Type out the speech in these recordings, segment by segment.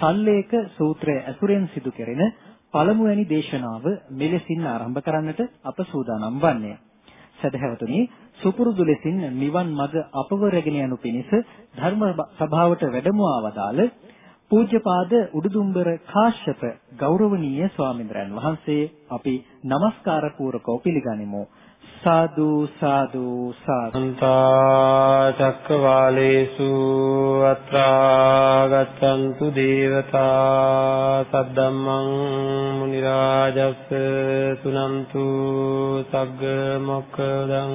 සල්ලේක සූත්‍රය ඇසුරෙන් සිදු කෙරෙන පළමුවැනි දේශනාව මෙලෙසින් ආරම්භ කරන්නට අප සූදානම් වන්නේ. සදහැවතුනි සුපුරුදු ලෙසින් නිවන් මඟ අපව රැගෙන යනු පිණිස ධර්ම සභාවට වැඩමවා වදාළ පූජ්‍යපාද උඩුදුම්බර කාශ්‍යප ගෞරවනීය ස්වාමීන්ද්‍රයන් වහන්සේ අපි নমස්කාර පූරකව පිළිගනිමු. සාදු සාදු සාන්තා චක්කවාලේසු අත්‍රා ගච්ඡන්තු දේවතා සද්දම්මං මුනි රාජස් සුනන්තු සග්ග මොක්ඛදං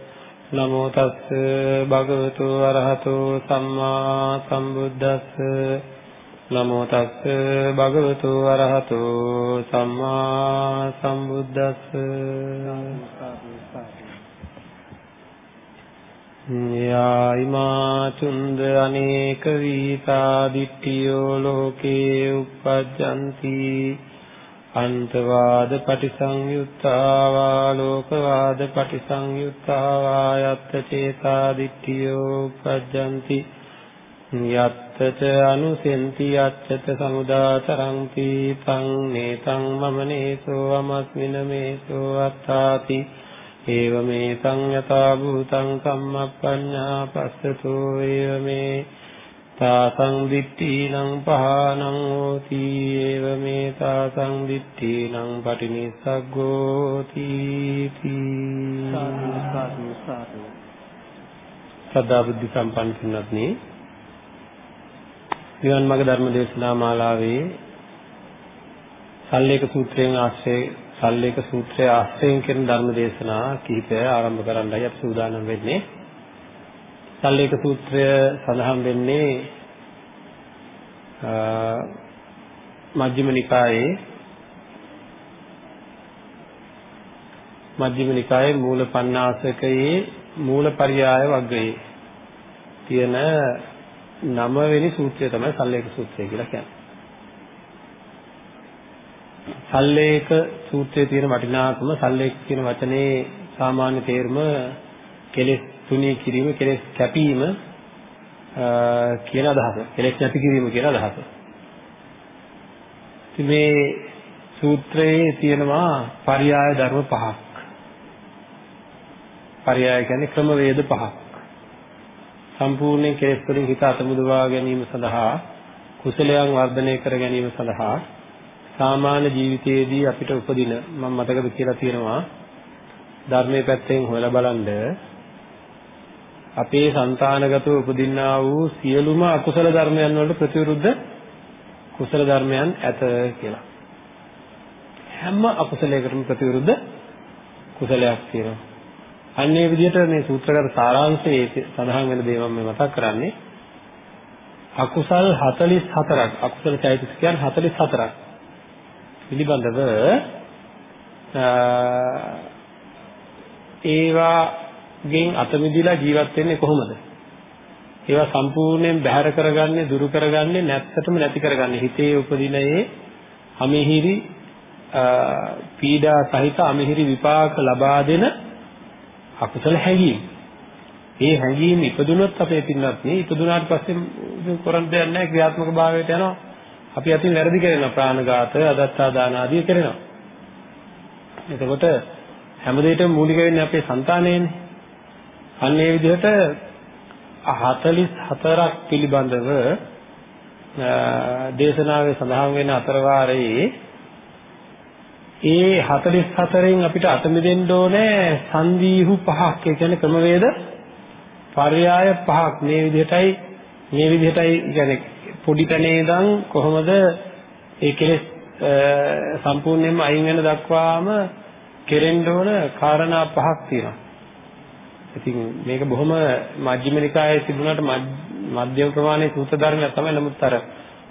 නමෝ තස් භගවතු අරහතෝ සම්මා සම්බුද්දස්ස. නමෝ තස් භගවතු අරහතෝ සම්මා සම්බුද්දස්ස. යායිමා චුන්ද අනේක වීතා දිට්ඨියෝ ලෝකේ uppajjanti අන්තවාද පටිසංයුත්තා වා ලෝකවාද පටිසංයුත්තා වා යත්ත චේතා දිට්ඨියෝ uppajjanti යත්තච අනුසෙන්ති යච්චත සමුදාතරං පීතං නේතං මම නේසෝ අමස්මින මේසෝ අත්තාති ඒවමේ සංයතා භූතං කම්මප්පඤ්ඤා පස්සතෝ ඒවමේ තාසං දිට්ඨීනං පහනං හෝති ඒවමේ තාසං දිට්ඨීනං පටිනිස්සග්ගෝති සාදු සාදු සාදු. සදා බුද්ධ සම්පන්න පින්වත්නි නිවන් මාර්ග ධර්ම දේශනා මාලාවේ සල්ලේක සූත්‍රයෙන් ආශ්‍රය සල්ලේක සූත්‍රය ආශ්‍රයෙන් කරන ධර්ම දේශනා කිහිපය ආරම්භ කරන්නයි අපි සූදානම් වෙන්නේ. සල්ලේක සූත්‍රය සඳහන් වෙන්නේ මජ්ක්‍ධිම නිකායේ මජ්ක්‍ධිම නිකායේ මූල පණ්ණාසකයේ මූලපරියාය වග්ගයේ තියෙන නවවෙනි සූත්‍රය තමයි සල්ලේක සූත්‍රය කියලා කියන්නේ. සල්ලේක සූත්‍රයේ තියෙන වටිනාකම සල්ලේක කියන වචනේ සාමාන්‍ය තේරුම කෙලෙස් තුනී කිරීම කෙලෙස් කැපීම කියන අදහස කෙලෙස් නැති කිරීම කියන අදහස. ඉතින් මේ සූත්‍රයේ තියෙනවා පරයාය ධර්ම පහක්. පරයාය කියන්නේ ක්‍රමවේද පහක්. සම්පූර්ණයෙන් කෙලෙස් වලින් හිත අතමුදවා ගැනීම සඳහා කුසලයන් වර්ධනය කර ගැනීම සඳහා සාමාන්‍ය ජීවිතයේදී අපිට උපදින මම මතකද කියලා තියෙනවා ධර්මයේ පැත්තෙන් හොයලා බලන්න අපේ సంతානගතව උපදින්නා වූ සියලුම අකුසල ධර්මයන් වලට ප්‍රතිවිරුද්ධ කුසල ධර්මයන් ඇත කියලා. හැම අකුසලයකටම ප්‍රතිවිරුද්ධ කුසලයක් තියෙනවා. අන්න ඒ විදිහට මේ සූත්‍රගත සාරාංශයේ සඳහන් වෙන දේ මම මතක් කරන්නේ අකුසල් 44ක් අකුසල චෛතසිකයන් 44ක් පිළිබඳව ඒවා ඒවාගෙන් අත මිදලා ජීවත් වෙන්නේ කොහොමද? ඒවා සම්පූර්ණයෙන් බැහැර කරගන්නේ දුරු කරගන්නේ නැත්තටම නැති කරගන්නේ හිතේ උපදින ඒ අමිහිරි පීඩා සහිත අමිහිරි විපාක ලබා දෙන අකුසල හැඟීම්. ඒ හැඟීම් ඉපදුනොත් අපේ පින්නත් නේ ඉපදුනාට පස්සේ කරන්න දෙයක් නැහැ ක්‍රියාත්මක භාවයට යනවා. අපි අතින් වැරදි කරනවා ප්‍රාණඝාත අදත්තා දාන ආදී කරනවා. එතකොට හැම දෙයකම මූලික වෙන්නේ අපේ సంతානයනේ. අන්න ඒ විදිහට 44ක් පිළිබඳව දේශනාවේ සඳහන් වෙන අතරවාරයේ ඒ 44න් අපිට අත මෙදෙන්න ඕනේ සංදීහු පහක්. ඒ කියන්නේ ක්‍රමවේද? පර්යාය පහක්. මේ විදිහටයි මේ විදිහටයි කියන්නේ පොඩි තැනේ ඉඳන් කොහොමද ඒ කෙලෙස් සම්පූර්ණයෙන්ම අයින් වෙන දක්වාම කෙරෙන්න ඕන කාරණා පහක් තියෙනවා. ඉතින් මේක බොහොම මජ්ක්‍ධිම නිකායේ තිබුණාට මධ්‍යම ප්‍රමාණයේ සූත්‍ර ධර්මයක් තමයි. නමුත් අර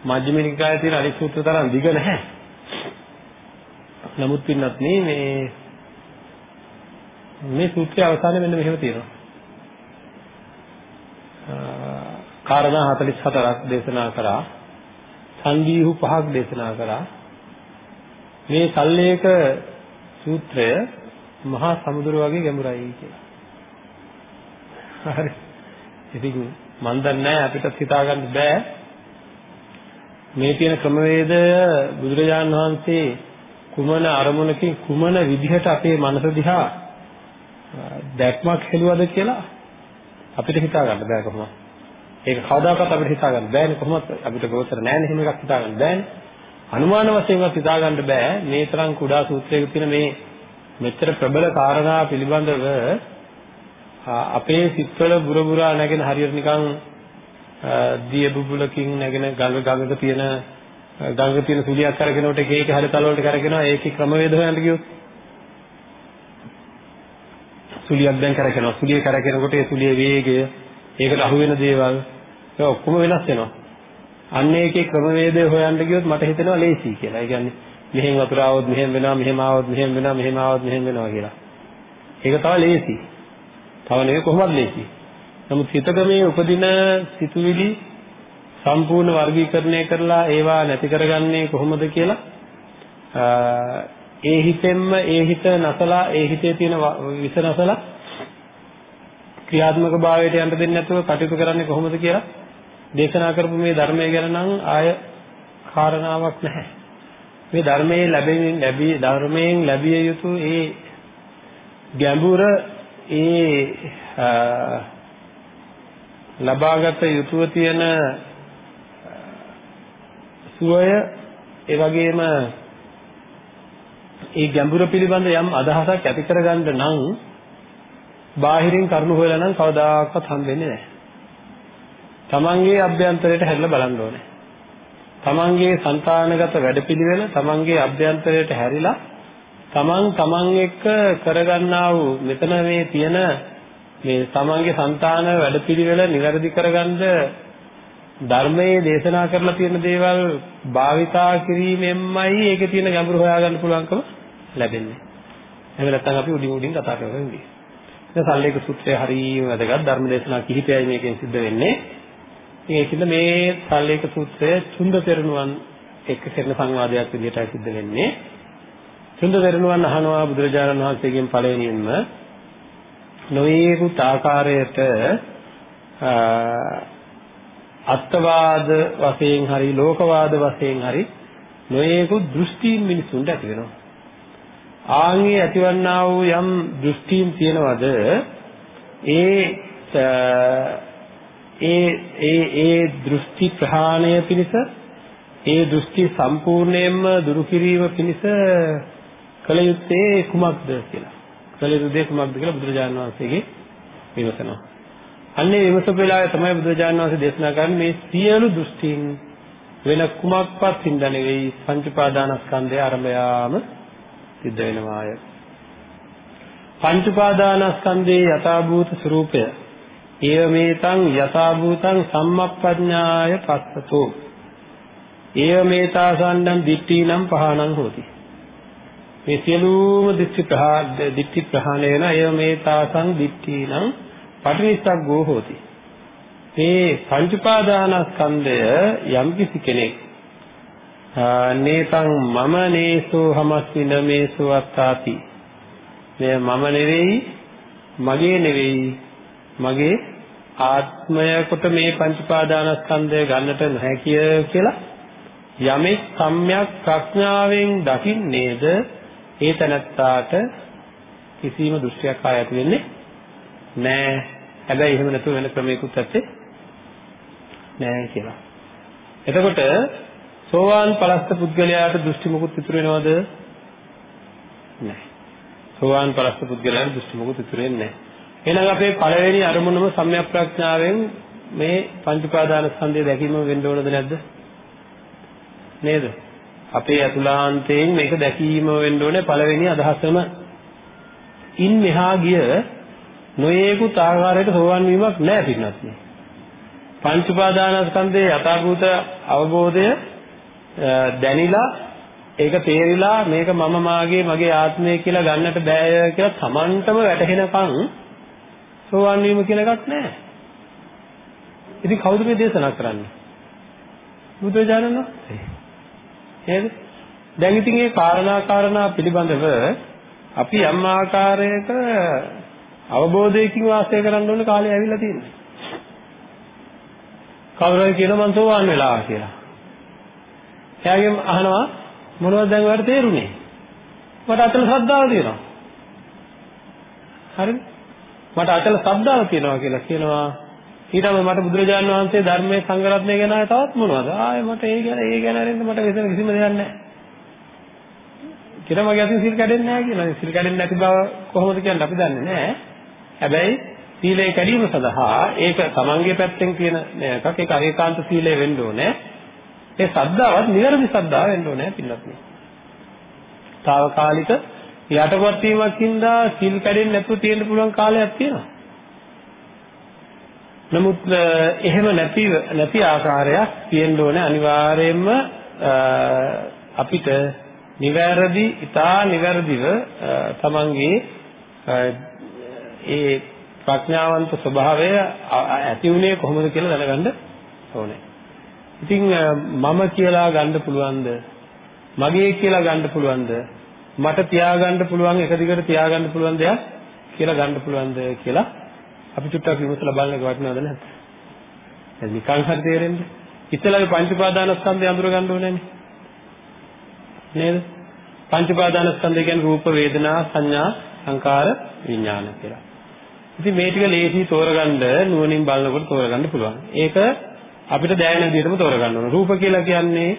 මජ්ක්‍ධිම නිකායේ තියෙන අනිත් සූත්‍ර තරම් දිග නැහැ. නමුත් පින්නත් මේ මේ සූත්‍රයේ අවසානයේ මෙන්න මෙහෙම තියෙනවා. කාරණා 44ක් දේශනා කරා. සංගීහු පහක් දේශනා කරා. මේ සල්ලේක සූත්‍රය මහා සමුද්‍ර වගේ ගැඹුරයි කියලා. හරි. ඉතින් මන් දන්නේ අපිට හිතා ගන්න බෑ. මේ තියෙන ක්‍රමවේදය බුදුරජාන් වහන්සේ කුමන අරමුණකින් කුමන විදිහට අපේ මනස දිහා දැක්මක් හෙළුවද කියලා අපිට හිතා ගන්න බෑ කොහොමද? ඒක කවදාකවත් අපිට හිතා ගන්න බෑනේ කොහොමද අපිට ගෝචර නෑනේ එහෙම එකක් හිතා ගන්න බෑනේ. අනුමාන වශයෙන්වත් හිතා ගන්න බෑ මේ තරම් කුඩා සූත්‍රයක තියෙන මේ මෙච්චර ප්‍රබල කාරණා පිළිබඳව අපේ සිත්වල බුර බුරා නැගෙන හරියට නිකන් දිය බුබුලකින් නැගෙන ගඟ ගඟක තියෙන ගඟක තියෙන සුලියක් කරගෙනකොට එක එක හැඩතල වලට කරගෙනවා ඒකේ ක්‍රමවේද හොයන්න ගියොත් සුලියක් දැන් කරගෙනවා සුලිය කරගෙනකොට ඒ සුලියේ වේගය ඒකට අහු වෙන දේවල් ඒක ඔක්කොම වෙනස් වෙනවා අන්න ඒකේ ක්‍රමවේදය හොයන්න ගියොත් මට හිතෙනවා ලේසි කියලා. ඒ කියන්නේ මෙහෙන් වතුර ආවොත් මෙහෙම වෙනවා, මෙහෙම ආවොත් මෙහෙම වෙනවා, මෙහෙම ආවොත් මෙහෙම වෙනවා කියලා. ඒක තව ලේසි. තව නෙවෙයි කොහොමද ලේසි. නමුත් හිතක මේ උපදින සිතුවිලි සම්පූර්ණ වර්ගීකරණය කරලා ඒවා නැති කරගන්නේ කොහොමද කියලා ඒ හිතෙන්ම ඒ හිත නැසලා ඒ හිතේ තියෙන විස නැසලා ක්‍රියාත්මක භාවයට යන්න දෙන්නේ නැතුව කටයුතු කරන්නේ කොහොමද කියලා දේශනා කරපු මේ ධර්මය ගැන නම් ආය කාරණාවක් නැහැ. මේ ධර්මයේ ලැබෙමින් ලැබී ධර්මයෙන් ලැබිය යුතු ඒ ගැඹුර ඒ ලබාගත යුතුව තියෙන සුවය ඒ වගේම ඒ ගැඹුර පිළිබඳ යම් අදහසක් ඇති කරගන්න නම් බාහිරින් කරුණු හොයලා නම් කවදාකවත් හම්බෙන්නේ නැහැ. තමන්ගේ අභ්‍යන්තරයට හැරිලා බලන්න ඕනේ. තමන්ගේ సంతానගත වැඩපිළිවෙල තමන්ගේ අභ්‍යන්තරයට හැරිලා තමන් තමන් එක්ක කරගන්නා වූ මෙතන මේ තියෙන මේ තමන්ගේ సంతාන වැඩපිළිවෙල નિවැරදි කරගන්න ධර්මයේ දේශනා කරලා තියෙන දේවල් භාවිතා කිරීමෙන්මයි ඒකේ තියෙන ගැඹුරු හොයාගන්න පුළුවන්කම ලැබෙන්නේ. එහෙම නැත්නම් අපි උඩින් උඩින් කතා කරගෙන ඉන්නේ. දැන් සල්ලේක සූත්‍රය හරියම වැදගත් ධර්ම දේශනා කිහිපයයි මේකෙන් සිද්ධ වෙන්නේ. ඒකින්ද මේ සල්ලේක සූත්‍රය චුන්ද පෙරණුවන් එක්ක කරන සංවාදයක් විදිහටයි සිද්ධ වෙන්නේ. චුන්ද තෙරණුවන් අහනවා බුදුරජාණන් වහන්සේගෙන් පළවෙනියෙන්ම නොයේකුත් ආකාරයට අත්වාද වශයෙන් හරි ලෝකවාද වශයෙන් හරි නොයේකුත් දෘෂ්ටීන් මිනිසුන්ට ඇති වෙනවා. ආන්ගේ ඇතිවන්නා වූ යම් දෘෂ්ටීන් තියනවද ඒ ඒ ඒ ඒ දෘෂ්ටි ප්‍රහාණය පිණිස ඒ දෘෂ්ටි සම්පූර්ණයෙන්ම දුරු කිරීම පිණිස කළ යුත්තේ කුමක්ද කියලා. කළ යුතු දේ කුමක්ද කියලා බුදුරජාණන් වහන්සේගේ විමසනවා. අන්නේ විමසපු වෙලාවේ තමයි බුදුරජාණන් වහන්සේ දේශනා කරන්නේ මේ සියලු දෘෂ්ටීන් වෙන කුමක්වත් හින්දා නෙවෙයි පංච පාදානස්කන්ධය ආරම්භයාම සිද්ධ වෙනවාය. පංච පාදානස්කන්ධයේ යථාභූත ස්වરૂපය ඒවමේතං යථාභූතං සම්මප්පඥාය පස්සතෝ ඒවමේතාසන්නං දිට්ඨීනම් පහණං හෝති මේ සියලුම දිට්ඨි ප්‍රහා දිට්ඨි ප්‍රහාණය වෙන ඒවමේතාසං දිට්ඨීනම් පටිනිස්සග්ගෝ හෝති. මේ පංච උපාදානස්කන්ධය යම්කිසි කෙනෙක් නේතං මම නේසෝ හමස්මින මේසෝ අත්තාති. මෙය මම නෙවෙයි මගේ නෙවෙයි මගේ ආත්මය කොට මේ පංච පාදානස්කන්ධය ගන්නට නොහැකිය කියලා යමෙක් සම්‍යක් ප්‍රඥාවෙන් දකින්නේද ඒ තනත්තාට කිසිම දෘෂ්ටියක් ආය ඇති වෙන්නේ නෑ හැබැයි එහෙම නැතුව වෙන ක්‍රමයකුත් ඇත්තේ නෑ කියලා. එතකොට සෝවාන් පලස්ත පුද්ගලයාට දෘෂ්ටි මුකුත් ඉතුරු වෙනවද? නෑ. සෝවාන් පලස්ත පුද්ගලයාට දෘෂ්ටි මුකුත් ඉතුරු වෙන්නේ නෑ. එහෙනම් අපේ පළවෙනි අරමුණම සම්‍යක් ප්‍රඥාවෙන් මේ පංච උපාදාන ස්කන්ධය දැකීම වෙන්න ඕනද නැද්ද? නේද? අපේ අතුලාන්තයෙන් මේක දැකීම වෙන්න ඕනේ පළවෙනි අදහසම. ඉන් මෙහා ගිය නොයේකුත් ආකාරයකට සෝවන් වීමක් නැහැ පින්නත් නේ. පංච උපාදානස්කන්ධයේ යථාභූත අවබෝධය දැනිලා ඒක තේරිලා මේක මම මාගේ මගේ ආත්මය කියලා ගන්නට බෑ කියලා Tamanටම වැටහෙනකන් සෝවන් වීම කියන එකක් නැහැ. ඉතින් කවුද මේ දේශනා කරන්නේ? බුදුරජාණන් වහන්සේ. නේද? දැන් ඉතින් මේ කාරණා කාරණා පිළිබඳව අපි යම් ආකාරයක අවබෝධයකින් වාසය කරන්න ඕන කාලය ඇවිල්ලා තියෙනවා. කවුරු හරි කියනවා මං සෝවාන් වෙලා කියලා. එයාගෙන් අහනවා මොනවද දැන් ඔයාලට තේරුනේ? මට අතල ශ්‍රද්ධාව තියෙනවා. හරිද? මට අතල ශ්‍රද්ධාව තියෙනවා කියලා කියනවා. ඊටම මට බුදුරජාණන් වහන්සේ ධර්මයේ සංගරත්නය ගැන තවත් මොනවද? ආයේ මට ඒ ගැන ඒ ගැන අරින්න මට වෙන කිසිම දෙයක් නැහැ. කියලා මගේ අතින් සිල් කැඩෙන්නේ නැහැ කියනවා. සිල් කැඩෙන්නේ නැති බව කොහොමද කියන්නේ අපි දන්නේ නැහැ. හැබැයි සීලය කැඩීම සඳහා ඒක තමන්ගේ පැත්තෙන් තියෙන එකක් ඒක ඒකාන්ත සීලය වෙන්න ඕනේ. ඒ සද්ධාවත් නිවැරදි සද්ධාව වෙන්න ඕනේ පින්නත් නේ. తాවකාලික යටපත් වීමකින්ද සිල් කැඩෙන්නේ නැතුව තියෙන්න පුළුවන් කාලයක් තියෙනවා. නමුත් එහෙම නැති නැති ආකාරයක් තියෙන්න ඕනේ අනිවාර්යයෙන්ම අපිට නිවැරදි ඊටා නිවැරදිව තමන්ගේ ඒ ප්‍රඥාවන්ත ස්වභාවය ඇති උනේ කොහොමද කියලා දැනගන්න ඕනේ. ඉතින් මම කියලා ගන්න පුළුවන්ද? මගේ කියලා ගන්න පුළුවන්ද? මට තියාගන්න පුළුවන් එක දිගට තියාගන්න පුළුවන් දෙයක් කියලා ගන්න පුළුවන්ද කියලා අපි චුට්ටක් විමසලා බලන්න එක වටිනවද නැද්ද? දැන් නිකන් හරි තේරෙන්නේ. ඉතලගේ පංච උපාදානස්කන්ධය අඳුර ගන්න ඕනේ නේද? පංච උපාදානස්කන්ධය කියන්නේ රූප, වේදනා, සංඥා, සංකාර, විඥාන කියලා. ඉතින් මේ ටික ලේසි තෝරගන්න නුවණින් බලනකොට තෝරගන්න පුළුවන්. ඒක අපිට දැනෙන විදිහටම තෝරගන්න ඕන. රූප කියලා කියන්නේ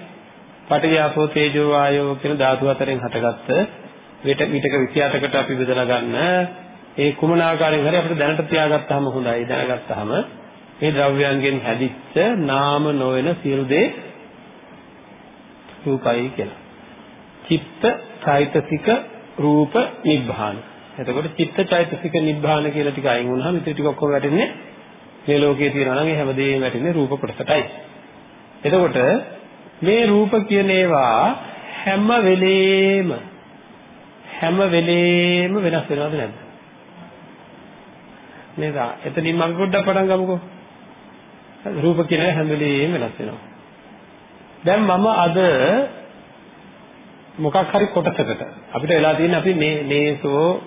පඨවි ආපෝ තේජෝ වායෝ කියන ධාතු හතරෙන් හටගත්ත විට විටක 28කට අපි බෙදලා ගන්න ඒ කුමන ආකාරයෙන් හරි අපිට දැනට තියාගත්තාම හොඳයි දැනගත්තාම මේ ද්‍රව්‍යයන්ගෙන් හැදිච්ච නාම නොවන සියලු දේ රූපයි කියලා. චිත්ත චෛතසික රූප නිබ්බාන. එතකොට චිත්ත චෛතසික නිබ්බාන කියලා ටික අයින් වුණාම ඉතින් ටික ඔක්කොම වැටෙන්නේ මේ ලෝකයේ තියෙනවා නම් ඒ හැමදේම වැටෙන්නේ රූප කොටසටයි. එතකොට මේ රූප කියන ඒවා හැම වෙලේම හැම වෙලේම වෙනස් වෙනවද නැද්ද? නේද? එතනින් මම පොඩ්ඩක් පටන් ගමුකෝ. රූප කියන හැම වෙලේම වෙනස් වෙනවා. දැන් මම අද මොකක් හරි කොටසකට අපිට වෙලා තියෙන්නේ අපි මේ මේසෝ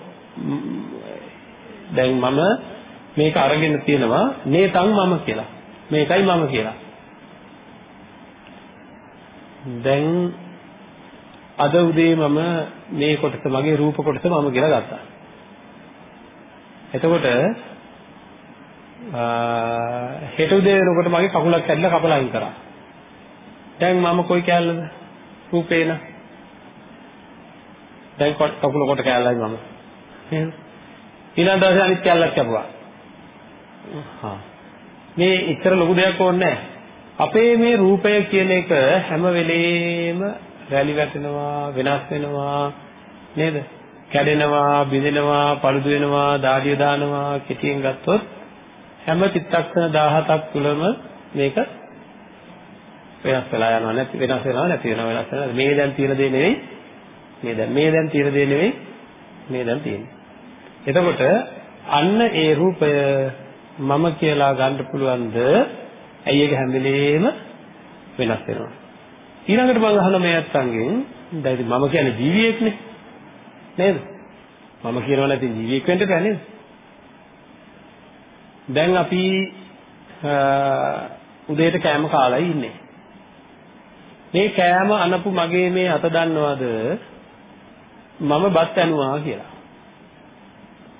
දැන් මම මේක අරගෙන තියෙනවා නේතන් මම කියලා. මේකයි මම කියලා. දැන් අද උදේ මම මේ කොටස මගේ රූප කොටස මම කියලා ගත්තා. එතකොට හෙට උදේ වෙනකොට මගේ කකුලක් කැඩලා කපලා අයින් කරා. දැන් මම කොයි කැලලද? රූපේන. දැන් කකුල කොට කැලලයි මම. එහෙනම් ඊළඟ දවසේ අනිත් කැලලක් කැපුවා. හා මේ ඉතර ලොකු දෙයක් ඕනේ නැහැ. අපේ මේ රූපය කියන එක හැම වෙලේම රැලි වැටෙනවා වෙනස් වෙනවා නේද? කැඩෙනවා, බිඳෙනවා, paludu වෙනවා, දාඩිය දානවා කෙටියෙන් ගත්තොත් හැම චිත්තක්ෂණ 17ක් තුලම මේක වෙනස් වෙලා යනවා. නැති වෙනස් වෙනවා නැති වෙනවා වෙනස් වෙනවා. මේ දැන් තියෙන දේ නෙවෙයි මේ දැන් මේ දැන් තියෙන දේ නෙවෙයි මේ දැන් තියෙන්නේ. එතකොට අන්න ඒ රූපය මම කියලා ගන්න පුළුවන්ද? ඇයි ඒක හැම වෙලේම වෙනස් වෙනවා? ඊළඟට මම අහන මේ අත්ංගෙන් දැන් මම කියන්නේ ජීවියෙක්නේ. නේද? මම කියනවා නැති ජීවියෙක් වෙන්න බෑ නේද? දැන් අපි උදේට කෑම කාලා ඉන්නේ මේ කෑම අනපු මගේ මේ අත දන්නවද මම බත් ඇනුවා කියලා.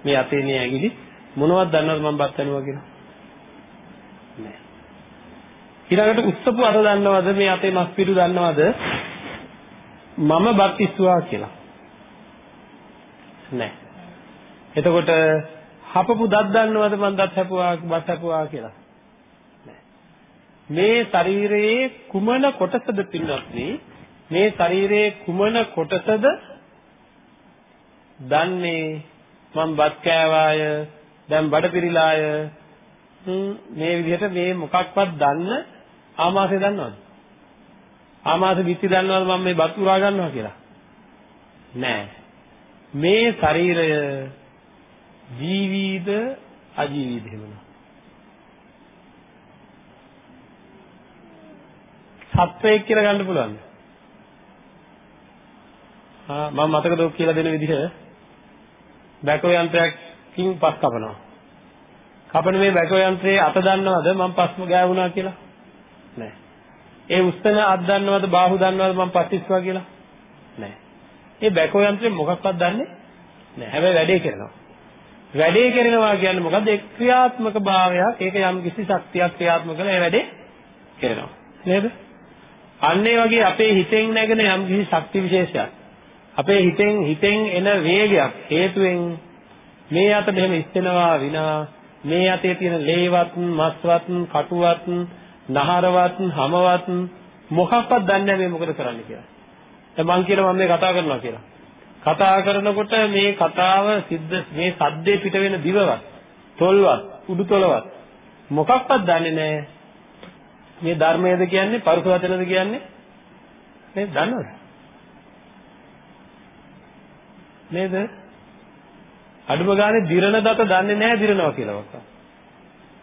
මේ අතේ මේ ඇඟිලි මොනවද දන්නවද මම බත් ඇනුවා කියලා? නෑ. ඊළඟට උස්සපු අත දන්නවද මේ අතේ මස් පිටු දන්නවද මම බත් ඉස්සුවා කියලා? නෑ. එතකොට හපපු දත් දන්නවද මම දත් හැපුවා බත් හැපුවා කියලා? මේ ශරීරයේ කුමන කොටසද පින්වත්නි මේ ශරීරයේ කුමන කොටසද දන්නේ මම බත් කෑවාය දැන් බඩපිරිලාය මේ විදිහට මේ මොකක්වත් දන්න ආමාශය දන්නවද? ආමාශ බිත්ති දන්නවද මම මේ බත් උරා ගන්නවා කියලා? නෑ. මේ ශරීරය ජීවීද අජීවීද එහෙමනම්? සත්වයක් කියලා ගන්න පුළුවන්ද? ආ මම මතකද ඔක් කියලා දෙන විදිහ බැකෝ යන්ත්‍රයකින් පස් කපනවා. කපන මේ බැකෝ යන්ත්‍රයේ අත දන්නවද මම පස්ම ගෑවුනා කියලා? නෑ. ඒ උස්තන අත් දන්නවද බාහුව දන්නවද මම පස් ඉස්වා කියලා? නෑ. ඒ බැකෝ යන්ත්‍රය මොකක්වත් දන්නේ නෑ. හැබැයි වැඩේ කරනවා. වැඩේ කරනවා කියන්නේ මොකද්ද? ඒ ක්‍රියාත්මක භාවයක්. ඒක යම් කිසි ශක්තියක් ක්‍රියාත්මක කරලා ඒ වැඩේ කරනවා. නේද? අන්න ඒ වගේ අපේ හිතෙන් නැගෙන යම් කිසි ශක්ති විශේෂයක්. අපේ හිතෙන් හිතෙන් එන වේගයක් හේතුවෙන් මේ අත මෙහෙම ඉස්සෙනවා විනා මේ අතේ තියෙන ලේවත්, මස්වත්, කටුවත්, නහරවත්, හමවත් මොකක්වත් දන්නේ නැහැ මේ මොකද කරන්න කියලා. දැන් මං කියනවා මම මේ කතා කරනවා කියලා. කතා කරනකොට මේ කතාව සිද්ධ මේ සද්දේ පිට වෙන දිවවත්, තොල්වත්, උඩුතොලවත් මොකක්වත් දන්නේ නැහැ. මේ ධර්මයේද කියන්නේ පරුස වචනද කියන්නේ මේ දන්නවද? නේද? අඩුම ගානේ දිරණ දත දන්නේ නැහැ දිරනවා කියලාවත්.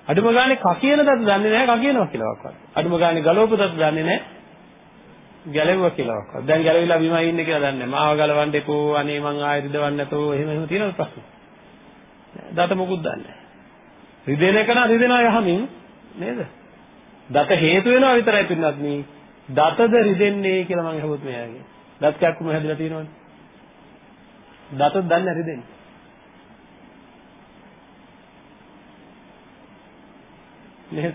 අඩුම ගානේ කකියන දත දන්නේ නැහැ කකියනවා කියලාවත්. අඩුම ගානේ ගලවපු දත දන්නේ නැහැ ගැලෙවුවා කියලාවත්. දැන් ගැලවිලා බිමයි ඉන්නේ කියලා දන්නේ නැහැ. මාව ගලවන්න එපෝ අනේ මං ආයෙ රිදවන්න නැතෝ එහෙම එහෙම තියෙනවද ප්‍රශ්න? දත මොකුත් දන්නේ නැහැ. රිදෙන එක නම් රිදෙනවා යහමින් නේද? දත හේතු වෙනවා විතරයි පින්නත් මේ දතද රිදෙන්නේ කියලා මම අහුවොත් මෙයාගේ. දත් කැක්කුම හැදලා තියෙනවනේ. දතත් දන්නේ නැති දෙන්නේ. නේද?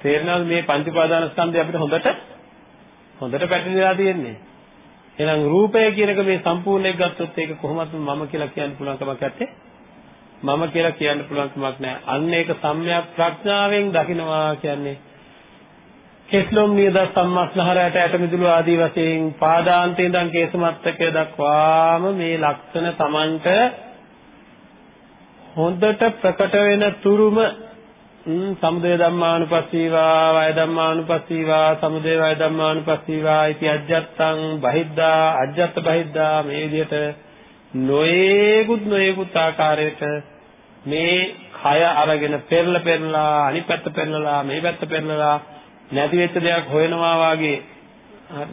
තේරෙනවද මේ පංච උපාදාන ස්කන්ධය අපිට හොඳට හොඳට පැටලලා තියෙන්නේ. එහෙනම් රූපය කියන එක මේ සම්පූර්ණ එක ගත්තොත් ඒක කොහොමද මම කියලා කියන්න පුළුවන් කමක් නැත්තේ? මම කියලා කියන්න පුළුවන් කමක් නැහැ. අන්න ඒක සම්‍යක් ප්‍රඥාවෙන් දකිනවා කියන්නේ කෙස්ලොම් නියද සම්මස්නහරයට ඇට මිදුළු ආදී වශයෙන් පාදාන්තේ ඉඳන් කේසමත්තකය දක්වාම මේ ලක්ෂණ Tamanට හොඳට ප්‍රකට වෙන තුරුම සමුදය ධම්මානුපස්සීවා වය ධම්මානුපස්සීවා සමුදය වය ධම්මානුපස්සීවා इति අජ්ජත්තං බහිද්දා අජ්ජත් බහිද්දා මේ විදිහට නොයේකුත් නොයේකුත් ආකාරයට මේ කය අරගෙන පෙරල පෙරලා අනිත් පෙරලලා මේ පැත්ත පෙරලලා නැති වෙච්ච දෙයක් හොයනවා වාගේ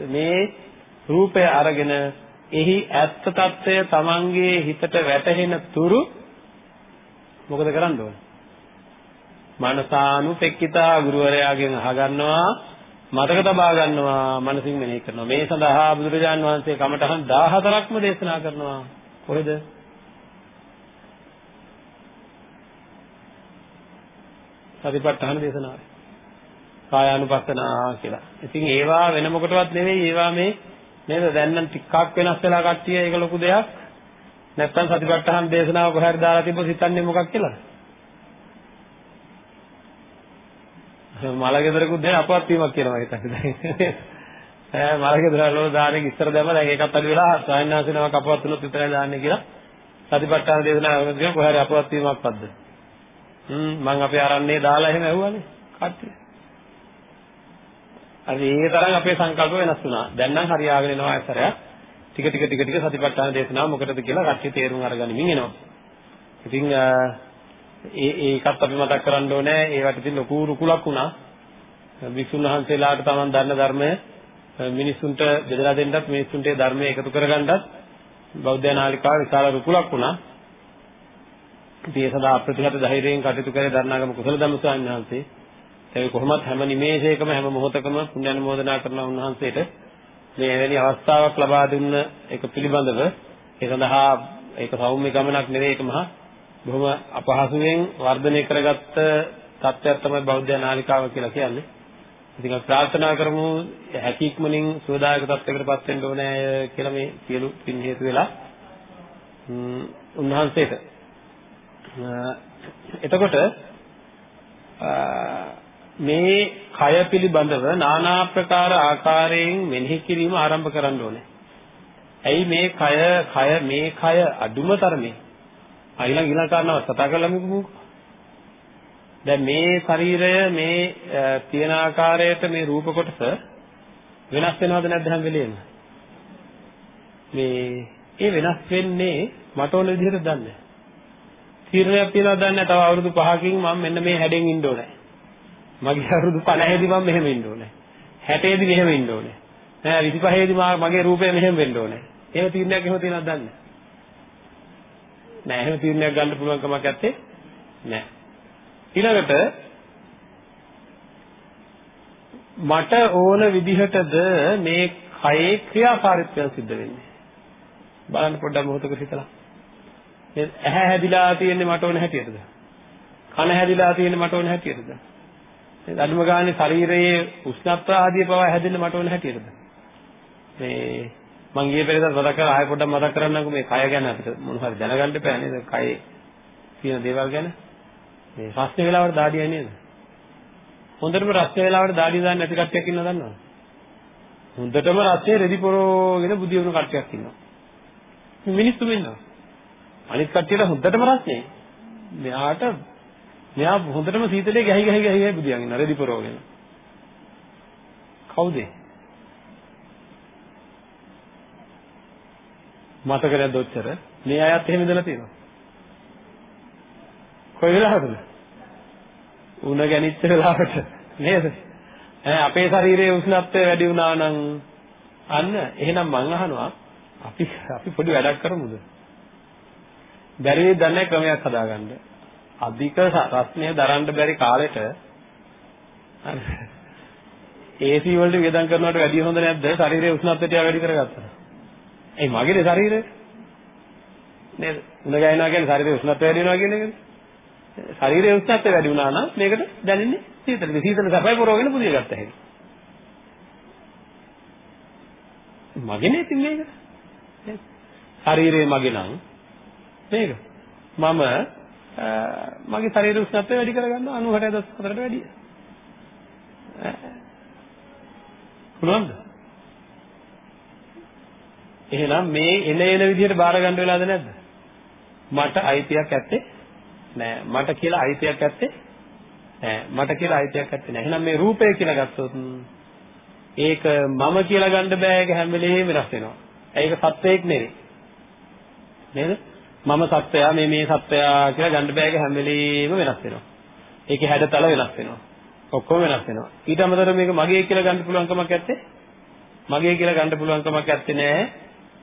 මේ රූපය අරගෙන එහි ඇත්ත తත්වය Tamange හිතට වැටහෙන තුරු මොකද කරන්න ඕන? මනසානුපෙක්කිතා ගුරුවරයාගෙන් අහගන්නවා මතක තබා ගන්නවා මනසින් මෙනෙහි කරනවා. මේ සඳහා බුදුරජාන් වහන්සේ කමඨහන් 14ක්ම දේශනා කරනවා. කොහෙද? සතිපට්ඨාන දේශනාවේ. කායානුපස්සනා කියලා. ඉතින් ඒවා වෙන මොකටවත් නෙවෙයි. ඒවා මේ නේද? දැන් නම් ටිකක් වෙනස් වෙලා කට්ටිය ඒක ලොකු දෙයක්. නැත්තම් සතිපට්ඨාන දේශනාව කොහරි දාලා තිබ්බොත් හිතන්නේ මොකක් කියලාද? මලගෙදරකුත් දැන් අපවත් වීමක් කියනවා හිතන්නේ. ඈ මලගෙදර වල දාන්නේ ඉස්සර දැම්ම දැන් ඒකත් අඩු වෙලා සායනාසිනවක් අපවත් වුණොත් විතරයි දාන්නේ කියලා. සතිපට්ඨාන දේශනාව කරනවා කොහරි අපවත් වීමක්වත්ද? හ්ම් මං අපේ ආරන්නේ දාලා එහෙම ඇහුවානේ. කට්ටිය. හරි ඒ තරම් අපේ සංකල්ප වෙනස් වුණා. දැන් නම් හරියාගෙන එනවා ඇසරයක්. ටික ටික ටික ටික සතිපට්ඨාන දේශනාව මොකටද කියලා කච්චි තේරුම් අරගනිමින් එනවා. ඉතින් ඒ ඒකත් අපි මතක් කරන්න ඕනේ. ඒවට ඉතින් ලොකු රුකුලක් වුණා. විසුණු වහන්සේලාට Taman දන්න ධර්මය මිනිසුන්ට බෙදලා දෙන්නත් මිනිසුන්ට ඒ ධර්මය එකතු කරගන්නත් බෞද්ධ නාලිකාව විශාල රුකුලක් වුණා. ඉතින් ඒ සදා අප්‍රතිහත ධෛර්යයෙන් කටයුතු කරේ දරණාගම කුසල ධම්ම ස්වාමීන් වහන්සේ ඒ කොහොමත් හැම නිමේෂයකම හැම මොහොතකම පුණ්‍යානුමෝදනා කරන උන්වහන්සේට මේ එවැනි අවස්ථාවක් ලබා දුන්න එක පිළිබඳව ඒ සඳහා ඒක සෞම්‍ය ගමනක් නෙවෙයි ඒක මහා බොහොම අපහසුයෙන් වර්ධනය කරගත්ත තත්ත්වයක් තමයි බෞද්ධ නාලිකාව කියලා කියන්නේ. ඉතින් අපි ප්‍රාර්ථනා කරමු හැකියක්මනින් සෝදායක තත්ත්වයකටපත් වෙන්න ඕනේ කියලා මේ සියලු පින් හේතු වෙලා උන්වහන්සේට එතකොට මේ කය පිළිබඳව নানা ආකාර ආකාරයෙන් මෙනෙහි කිරීම ආරම්භ කරන්න ඕනේ. ඇයි මේ කය කය මේ කය අදුම තරමේ ඊළඟ ඊළඟ කාරණාව කතා කරලා මුකුත් දැන් මේ ශරීරය මේ තියෙන ආකාරයට මේ රූප කොටස වෙනස් වෙනවද නැද්ද හැම වෙලේම? මේ ඒ වෙනස් වෙන්නේ මට ඕන විදිහට දන්නේ තීරණයක් තියනවා දන්නේ තව අවුරුදු 5කින් මම මෙන්න මේ හැඩෙන් ඉන්න ඕනේ. මගේ අවුරුදු 50 දී මම මෙහෙම ඉන්න ඕනේ. 60 දී මෙහෙම ඉන්න ඕනේ. නෑ 25 දී මගේ රූපය මෙහෙම වෙන්න ඕනේ. එහෙම තීරණයක් එහෙම තියනවද දන්නේ නෑ. එහෙම තීරණයක් ගන්න පුළුවන් කමක් නැත්තේ නෑ. ඊළඟට මට ඕන විදිහටද මේ කයේ ක්‍රියාකාරීත්වය සිද්ධ වෙන්නේ? බලන්න පොඩ්ඩක් මොහොතක හිතලා. මේ ඇහැ හැදිලා තියෙන්නේ මට ඕන හැටියටද? කන හැදිලා තියෙන්නේ මට ඕන හැටියටද? මේ අදුම ගානේ ශරීරයේ උෂ්ණත්ව ආදී පවා හැදෙන්නේ මට ඕන හැටියටද? මේ මං ගියේ පෙරේදා මතක් කරලා ආයෙ පොඩ්ඩක් මතක් කරන්නම්කෝ මේ කය ගැන අපිට මොන හරි දැනගන්න බෑ නේද? කයේ තියෙන දේවල් ගැන. මේ රස්නේ වෙලාවට දාඩියයි නේද? හොඳටම රස්නේ වෙලාවට දාඩිය දාන්න නැති කට්ටියක් ඉන්නව දන්නවද? හොඳටම රස්නේ රෙදි පොරෝගෙන බුදියුණු කට්ටියක් ඉන්නවා. මිනිස්සු ඉන්නවා. අනිත් කට්ටියට හොඳටම රස්නේ. මෙයාට මෙයා හොඳටම සීතලේ ගැහි ගැහි ගැහි ගැහි බුදියන් ඉන්නවා රෙදි පොරෝගෙන. කවුද? මතක නැද්ද ඔච්චර? මේ අයත් එහෙම ඉඳලා තියෙනවා. කොයි වෙලාවටද? උණ ගැනිච්ච වෙලාවට නේද? ඈ අපේ ශරීරයේ උෂ්ණත්වය වැඩි වුණා නම් අන්න එහෙනම් මං අහනවා අපි අපි පොඩි වැඩක් කරමුද? බැරි වෙයි දන්නේ ක්‍රමයක් හදාගන්න. අධික රස්නය දරන්න බැරි කාලෙට AC වලට වියදම් කරනවට වැඩිය හොඳ නැද්ද? ශරීරයේ උෂ්ණත්වය ටික වැඩි කරගත්තා. ඒ මගේනේ ශරීරය. නේද? උණ ගෑනවා කියන්නේ ශරීරයේ උෂ්ණත්වය වැඩි වෙනවා කියන එකනේ. ශරීරයේ උෂ්ණත්වය වැඩි වුණා නම් මේකට දැනෙන්නේ සීතලද? සීතල සැපයි පොරවගෙන පුදිය ගත්ත හැකි. මගේනේ ඉතින් මේක. ශරීරයේ මගේ නම් මේක. මම මගේ ශරීර උෂ්ණත්වය වැඩි කරගන්නවා 96.4ට වැඩිය. පුළුවන්ද? එහෙනම් මේ එන එන විදිහට බාර ගන්න වෙලාද නැද්ද? මට අයිතියක් ඇත්තේ නෑ. මට කියලා අයිතියක් ඇත්තේ නෑ. මට කියලා අයිතියක් ඇත්තේ නෑ. එහෙනම් මේ රූපය කියලා ගත්තොත් ඒක මම කියලා ගන්න බෑ ඒක හැම වෙලේම වෙනස් වෙනවා. ඒක සත්‍යයක් නෙවෙයි. නේද? මම සත්‍යයා මේ මේ සත්‍යයා කියලා ගන්න බෑ ඒක හැම වෙලේම වෙනස් වෙනවා. ඒකේ හැඩතල වෙනස් වෙනවා. ඔක්කොම වෙනස් වෙනවා. ඊට අමතරව මේක මගේ කියලා ගන්න පුළුවන් කමක් නැත්තේ. මගේ කියලා ගන්න පුළුවන් කමක් නැත්තේ නෑ.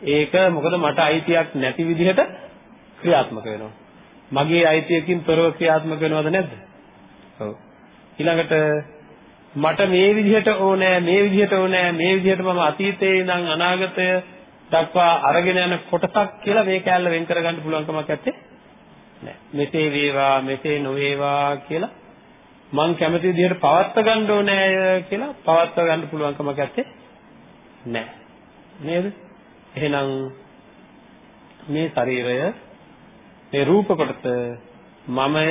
ඒක මොකද මට අයිතියක් නැති විදිහට ක්‍රියාත්මක වෙනවා. මගේ අයිතියකින් තොරව ක්‍රියාත්මක වෙනවද නැද්ද? ඔව්. ඊළඟට මට මේ විදිහට ඕනෑ මේ විදිහට ඕනෑ මේ විදිහට මම අතීතයේ ඉඳන් අනාගතය දක්වා අරගෙන යන කොටසක් කියලා මේ කැලල වෙන් කරගන්න පුළුවන් කමක් නැත්තේ නෑ මෙසේ වේවා මෙසේ නොවේවා කියලා මං කැමති විදිහට පවත්ව ගන්න ඕනෑ කියලා පවත්ව ගන්න පුළුවන් කමක් නැත්තේ නෑ නේද එහෙනම් මේ ශරීරය මේ රූප කොටස මමය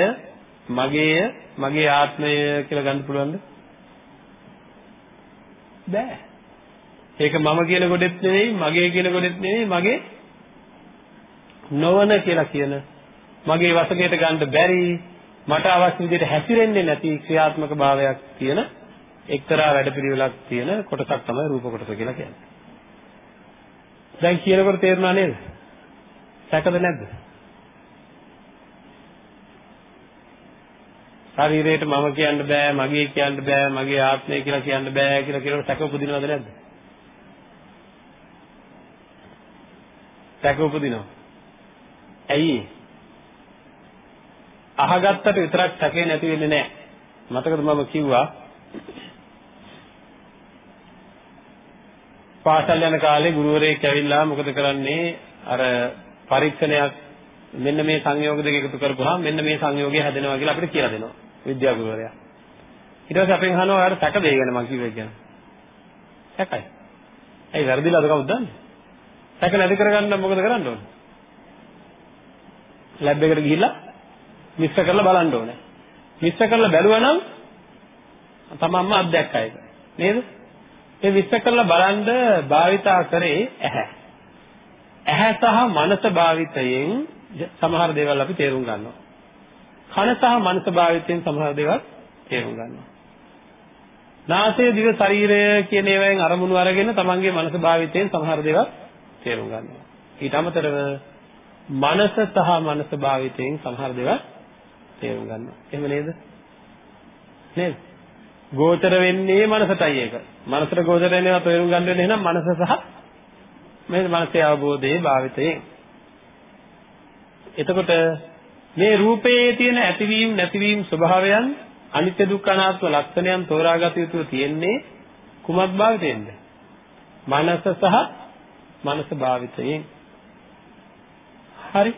මගේය මගේ ආත්මය කියලා ගන්න පුළුවන්ද? බෑ. ඒක මම කියන කොටෙත් නෙවෙයි මගේ කියන කොටෙත් නෙවෙයි මගේ නොවන කියලා කියන මගේ වශයෙන් ගන්න බැරි මට අවශ්‍ය විදිහට හැසිරෙන්නේ නැති ක්‍රියාත්මක භාවයක් තියෙන එක්තරා වැඩපිළිවෙලක් තියෙන කොටසක් තමයි රූප කොටස කියලා කියන්නේ. දැන් කියනකොට තේරුණා නේද? සැකද නැද්ද? ශරීරයට මම කියන්න බෑ, මගේ කියන්න බෑ, මගේ ආත්මය කියලා කියන්න බෑ කියලා කියනකොට සැක උපදිනවද නැද්ද? සැක උපදිනවා. ඇයි? අහගත්තට විතරක් සැකේ නැති වෙන්නේ නැහැ. මතකද මම කිව්වා පාසල් යන කාලේ ගුරුවරයෙක් ඇවිල්ලා මොකද කරන්නේ අර පරීක්ෂණයක් මෙන්න මේ සංයෝග දෙක එකතු කරපුවාම මෙන්න මේ සංයෝගය හැදෙනවා කියලා අපිට කියලා දෙනවා විද්‍යා ගුරුවරයා. ඊට පස්සේ අපෙන් අහනවා අර සැක දෙය ගැන මම කිව්වේ කියන්නේ. සැකයි. ඇයි වැරදිලාද කවුද දන්නේ? සැක නැති කරගන්න මොකද කරන්න ඕනේ? ලැබ් එකට ගිහිල්ලා මික්ස් කරලා බලන්න ඕනේ. මික්ස් කරලා බැලුවා නම් තමන්ම අත්දැක්කා ඒක. නේද? ඒ විස්තර කරලා බලන්න භාවිතා කරේ ඇහැ. ඇහැ සහ මනස භාවිතයෙන් සමහර දේවල් අපි තේරුම් ගන්නවා. කන සහ මනස භාවිතයෙන් සමහර දේවල් තේරුම් ගන්නවා. නාසය දිව ශරීරය කියන ඒවායින් අරමුණු අරගෙන තමන්ගේ මනස භාවිතයෙන් සමහර දේවල් තේරුම් ගන්නවා. ඊට අමතරව මනස සහ මනස භාවිතයෙන් සමහර දේවල් තේරුම් ගන්නවා. එහෙම නේද? නේද? ගෝචර වෙන්නේ මනසටයි ඒක. මනසට ගෝචර වෙනවා තේරුම් ගන්න වෙන්නේ එහෙනම් මනස සහ මේ මනසේ අවබෝධයේ භාවිතයෙන්. එතකොට මේ රූපයේ තියෙන ඇතිවීම නැතිවීම ස්වභාවයන් අනිත්‍ය දුක්ඛ අනාත්ම ලක්ෂණයන් තෝරාගත යුතු තියෙන්නේ කුමක් භාවිතයෙන්ද? මනස සහ මනස භාවිතයෙන්. හරි.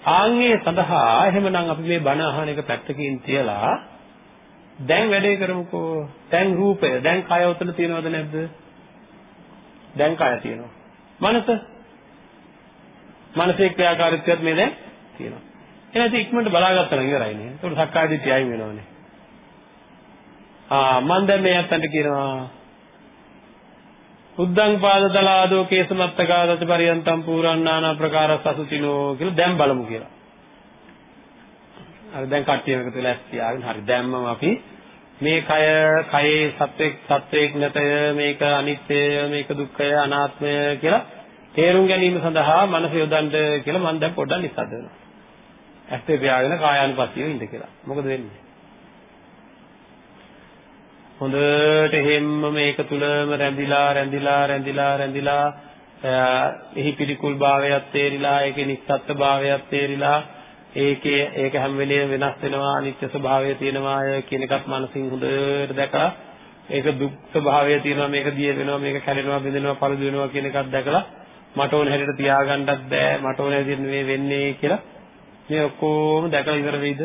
ආන්ගේ සඳහා එහෙමනම් අපි මේ බණ අහන එක පැත්තකින් තියලා දැන් වැඩේ කරමුකෝ. දැන් රූපය, දැන් කය උතන තියෙනවද නැද්ද? දැන් කය තියෙනවා. මනස මනසේ ක්‍රියාකාරීත්වයත් මේ දැන් තියෙනවා. එහෙනම් ඉතින් ඉක්මනට බලාගත්තා නම් ඉවරයි නේ. ඒකට සක්කාය දිට්ඨිය අයින් වෙනවනේ. ආ මම දැන් මේ අත්තන්ට කියනවා උද්දං පාද දලාදෝ කේසමත්තකා දත පරියන්තම් පුරන්නානා ප්‍රකාර සසුතිනෝ කියලා දැන් බලමු කියලා. හරි දැන් කට්ටියම එකතු වෙලා ඇස්තියාගෙන හරි දැම්මම අපි මේ කය කයේ සත්වෙක් සත්වෙක් නැතය මේක අනිත්‍ය මේක දුක්ඛය අනාත්මය කියලා තේරුම් ගැනීම සඳහා මනස යොදන්න කියලා මම දැන් පොඩ්ඩක් නිස්සද්ද වෙනවා. ඇස්තේ පියාගෙන කායානුපස්සීව ඉන්න කියලා. මොකද වෙන්නේ? හොඳට හැම මේක තුලම රැඳිලා රැඳිලා රැඳිලා රැඳිලා එහි පිළිකුල් භාවයක් තේරිලා ඒකේ නිස්සත්ත්ව භාවයක් තේරිලා ඒකේ ඒක හැම වෙලේම වෙනස් වෙනවා අනිත්‍ය ස්වභාවය තියෙනවා කියන එකත් මනසින් හොඳට දැකලා ඒක දුක් ස්වභාවය තියෙනවා මේක දිය වෙනවා මේක කැඩෙනවා බිඳෙනවා පළුදු වෙනවා කියන එකත් දැකලා මට ඕන හැටියට තියාගන්නත් බෑ මට ඕන හැටියට මේ වෙන්නේ කියලා. මේ ඔක්කොම දැකලා ඉවර වෙයිද?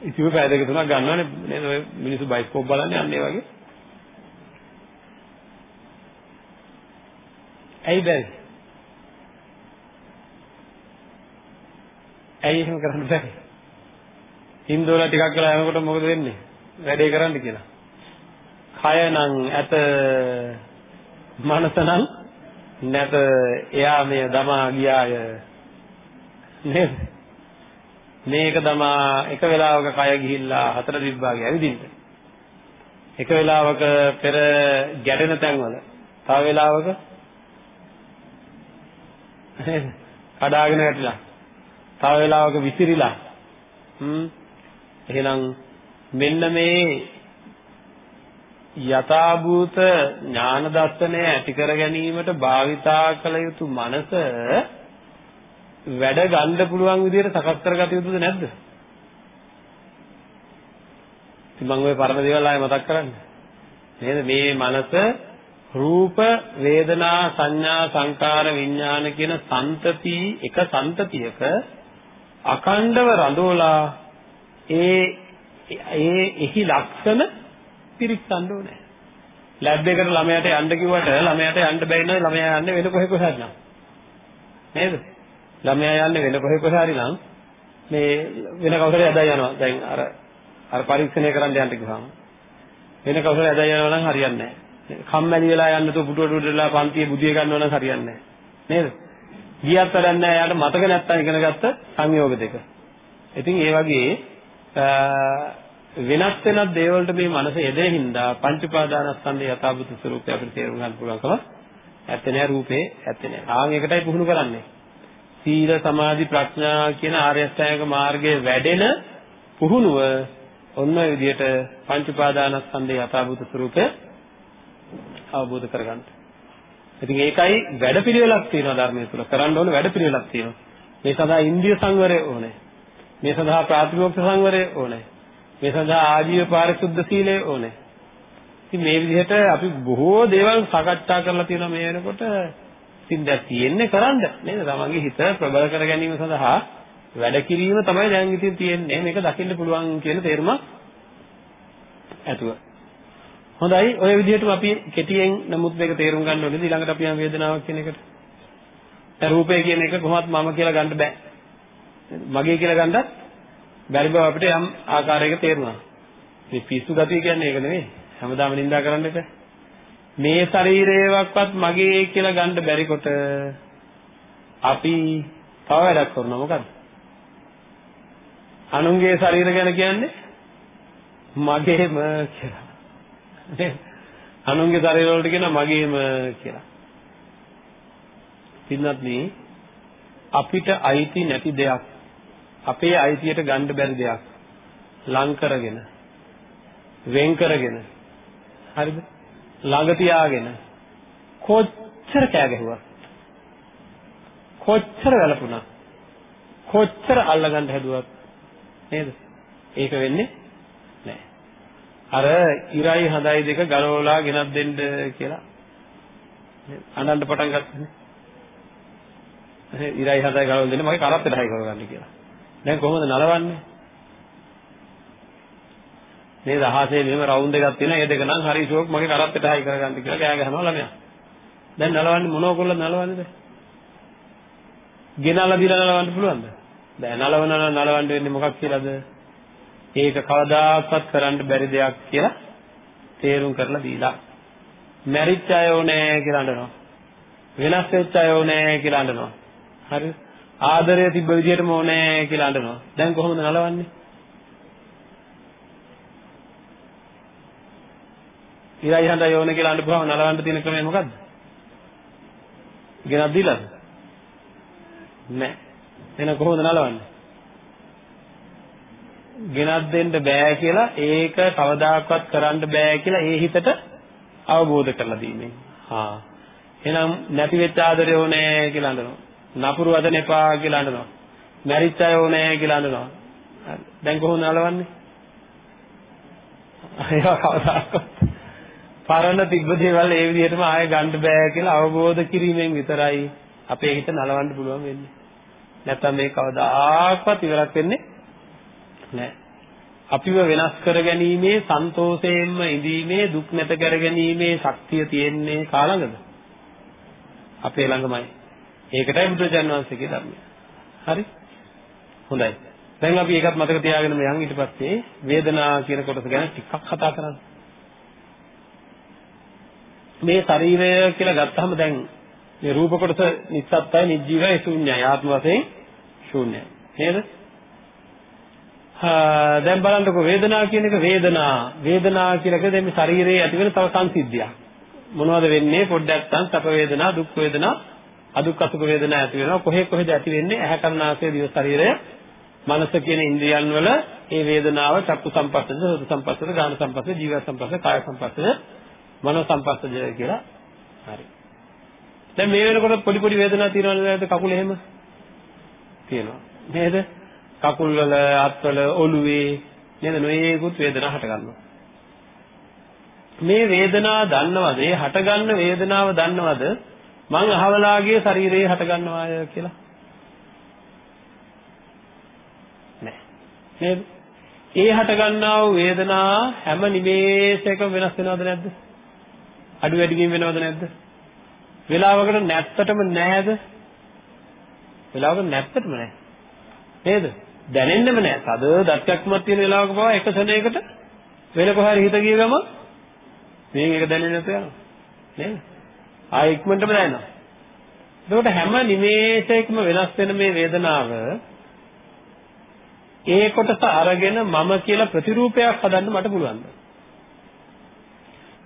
ඉතින් පැය දෙක තුනක් ගන්නවනේ. නේද? ඔය මිනිස්සු බයිස්කෝප් බලන්නේ අන්න ඒ වගේ. ඇයි බැරි? ඇයි එහෙම කරන්න බැරි? හින්දෝලා ටිකක් වෙලා යනකොට මොකද වෙන්නේ? වැඩේ කරන්න කියලා. කය නම් ඇත මනස නම් නැත එයා මේ දමා ගියාය නේද? මේක දමා එක වෙලාවක කය ගිහිල්ලා හතර දිබ්බාගේ ඇවිදින්න. එක වෙලාවක පෙර ගැටෙන තැන්වල තව වෙලාවක කඩාගෙන වැටිලා තව වෙලාවක විසිරිලා හ්ම් එහෙනම් මෙන්න මේ යථාභූත ඥාන දර්ශනය ඇති කර ගැනීමට භාවිතා කළ යුතු මනස වැඩ ගන්න පුළුවන් විදිහට සකස් කරගත යුතුද නැද්ද? ඉතින් මම ওই පරණ දේවල් ආයෙ මතක් කරන්නේ. නේද මේ මනස රූප වේදනා සංඥා සංකාර විඥාන කියන සන්තති එක සන්තතියක අකණ්ඩව රඳවලා ඒ ඒ එහි ලක්ෂණ පිරික්සන්න ඕනේ. ලැබ් එකට ළමයාට යන්න කිව්වට ළමයාට යන්න බැරි නම් ළමයා යන්නේ වෙන කොහෙ කොහේ හරි නම්. නේද? ළමයා යන්නේ වෙන කොහෙ කොහේ හරි නම් මේ වෙන කවුරුහරි අදා යනවා. දැන් අර අර පරීක්ෂණය කරන්න යන්න කිව්වම වෙන කවුරුහරි අදා යනවා නම් හරියන්නේ නැහැ. කම්මැලි වෙලා යන්න තු පුටුවට උඩලා පන්තියේ බුදිය ගන්නව නම් හරියන්නේ නැහැ. නේද? ගියත් වැඩක් නැහැ. එයාට මතක නැත්තම් ඉගෙනගත්ත සංයෝග දෙක. ඉතින් ඒ වගේ වෙනස් වෙනත් දේවල්ට මේ මනස යෙදෙන හින්දා පංච උපාදානස්කන්ධයේ යථාභූත ස්වરૂපය අපිට තේරුම් ගන්න පුළුවන්කම ඇත්තේ නැහැ රූපේ ඇත්තේ නැහැ. ආන් එකටයි පුහුණු කරන්නේ. සීල සමාධි ප්‍රඥා කියන ආර්ය අෂ්ටාංගික මාර්ගයේ වැඩෙන පුහුණුව ඔන්න ඔය විදිහට පංච උපාදානස්කන්ධයේ යථාභූත ස්වરૂපය අවබෝධ කරගන්න. ඉතින් ඒකයි වැඩපිළිවෙලක් තියෙනවා ධර්මයේ තුල. කරන්න ඕන වැඩපිළිවෙලක් තියෙනවා. මේ සඳහා ඉන්ද්‍රිය සංවරය ඕනේ. මේ සඳහා ප්‍රාතිමෝක්ෂ සංවරය ඕනේ. මේ සඳහා ආජීව පාරිශුද්ධ සීලය ඕනේ. ඉතින් මේ විදිහට අපි බොහෝ දේවල් සාකච්ඡා කරලා තියෙනවා මේ වෙනකොට. ඉතින් දැන් තියෙන්නේ කරන්න නේද? තමන්ගේ හිත ප්‍රබල කර ගැනීම සඳහා වැඩ කිරීම තමයි දැන් ඉතින් තියෙන්නේ. මේක දකින්න පුළුවන් කියන තේරුම ඇතුව. හොඳයි ඔය විදිහටම අපි කෙටියෙන් නමුත් මේක තේරුම් ගන්න ඕනේ ඊළඟට අපි යම් වේදනාවක් කියන එකට. දැන් රූපය කියන එක කොහොමත් මම කියලා ගන්න බෑ. මගේ කියලා ගන්නත් බැරි බව අපිට යම් ආකාරයක තේරුණා. මේ පිස්සු ගතිය කියන්නේ ඒක නෙමෙයි. හැමදාම නිඳා කරන්න එපා. මේ ශරීරයවක්වත් මගේ කියලා ගන්න බැරි කොට අපි තව වැඩක් කරනවා මොකද්ද? අනුන්ගේ ශරීර ගැන කියන්නේ මගේම කියලා. අනුන්ගේ ශරීර වලට කියනවා මගේම කියලා. පින්වත්නි අපිට අයිති නැති දෙයක් අපේ අයිතියට ගන්න බැරි දෙයක් ලං කරගෙන වෙන් කරගෙන හරිද ළඟ තියාගෙන කොච්චර කෑ ගැහුවා කොච්චර වැළපුණා කොච්චර අල්ලගන්න හැදුවත් නේද ඒක වෙන්නේ නැහැ අර ඉරයි හඳයි දෙක ගලවලා ගෙනත් දෙන්න කියලා. අඬන්න පටන් ගත්තා. ඉරයි හඳයි ගලවලා දෙන්න. මගේ කරත්තෙට හයි කරගන්න කියලා. දැන් කොහොමද නලවන්නේ? නේද අහසේ මෙහෙම රවුන්ඩ් එකක් තියෙනවා. ඒ දෙක නම් හරි ෂෝක් මගේ කරත්තෙට හයි කරගන්න කියලා කෑ ගහනවා ළමයා. දැන් නලවන්නේ මොනව කරලා නලවන්නේද ගෙනල්ලා දීලා නලවන්න පුළුවන්ද? බෑ නලවන නලවන්න වෙන්නේ මොකක් කියලාද? ඒක කවදාකවත් කරන්න බැරි දෙයක් කියලා තේරුම් කරලා දීලා. මැරිච්ච අය ඕනේ කියලා අඬනවා. වෙනස් වෙච්ච අය ඕනේ කියලා අඬනවා. හරි. ආදරය තිබ්බ විදිහටම ඕනේ කියලා අඬනවා. දැන් කොහොමද නලවන්නේ? ඉරයි හඳයි ඕනේ කියලා අඬපුවාම නලවන්න තියෙන ක්‍රමය මොකද්ද? ගෙනත් දීලාද? නෑ. එහෙනම් කොහොමද නලවන්නේ? ගෙනත් දෙන්න බෑ කියලා ඒක කවදාකවත් කරන්න බෑ කියලා ඒ හිතට අවබෝධ කරලා දීමෙන්. හා. එහෙනම් නැති වෙච්ච ආදරය ඕනේ කියලා අඬනවා. නපුරු වදන එපා කියලා අඬනවා. මැරිච්ච අය ඕනේ කියලා අඬනවා. දැන් කොහොමද නලවන්නේ? ඒවා කවදාකවත් පරණ තිබ්බ දේවල් ඒ විදිහටම ආයෙ ගන්න බෑ කියලා අවබෝධ කිරීමෙන් විතරයි අපේ හිත නලවන්න පුළුවන් වෙන්නේ. නැත්තම් මේ කවදාකවත් ඉවරක් වෙන්නේ නැහැ. අපිව වෙනස් කර ගැනීමේ සන්තෝෂයෙන්ම ඉඳීමේ දුක් නැත කර ගැනීමේ ශක්තිය තියෙන්නේ කාළඟද? අපේ ළඟමයි. ඒකටයි බුදුරජාන් වහන්සේගේ ධර්මය. හරි? හොඳයි. දැන් අපි ඒකත් මතක තියාගෙන යන් ඊට පස්සේ වේදනා කියන කොටස ගැන ටිකක් කතා කරන්න. මේ ශරීරය කියලා ගත්තාම දැන් මේ රූප කොටස නිස්සත්ත්වයි නිජීවයි ශූන්‍යයි ආත්ම වශයෙන් ශූන්‍යයි. නේද? දැන් බලන්නකො වේදනාව කියන එක වේදනා. වේදනාව කියලා කියන්නේ මේ ශරීරයේ ඇති වෙන තව සංසිද්ධියක්. මොනවද වෙන්නේ? පොඩ්ඩක් නැත්නම් සැප වේදනා දුක් වේදනා අදුක් අසුක වේදනා ඇති වෙනවා. කොහේ කොහෙද ඇති වෙන්නේ? ඇහැ කර්ණාසය දිව ශරීරය මනස කියන ඉන්ද්‍රියන් වල මේ වේදනාව චක්කු සංපස්සද සෝත සංපස්සද ගාන සංපස්සද ජීව සංපස්සද කාය සංපස්සද මනෝ සංපස්සද කියලා හරි. දැන් මේ වෙනකොට පොඩි පොඩි වේදනා තියෙනවද කකුල එහෙම? තියෙනවා. නේද? කකුල් වල අත්වල ඔළුවේ නේද? නොයේකුත් වේදනා හට ගන්නවා. මේ වේදනා දන්නවද? ඒ හටගන්න වේදනාව දන්නවද? මං අහවලාගේ ශරීරයේ හට ගන්නවාය කියලා. නෑ. නේද? ඒ හට ගන්නා වූ වේදනා හැම නිමේෂයකම වෙනස් වෙනවද නැද්ද? අඩු වැඩි වීම වෙනවද නැද්ද? වෙලාවකට නැත්තටම නැහැද වෙලාවකට නැත්තටම නැහැ නේද? දැනෙන්නෙම නෑ. තද දත්යක්මත් තියෙන වෙලාවක පවා එක සෙනෙකට වෙන කොහරි හිත ගිය ගම මේක එක දැනෙන්නේ නැතුව යනවා. නේද? ආයෙ ඉක්මනටම දැනෙනවා. එතකොට හැම නිමේෂයකම වෙනස් වෙන මේ වේදනාව ඒ කොටස අරගෙන මම කියලා ප්‍රතිරූපයක් හදන්න මට පුළුවන්ද?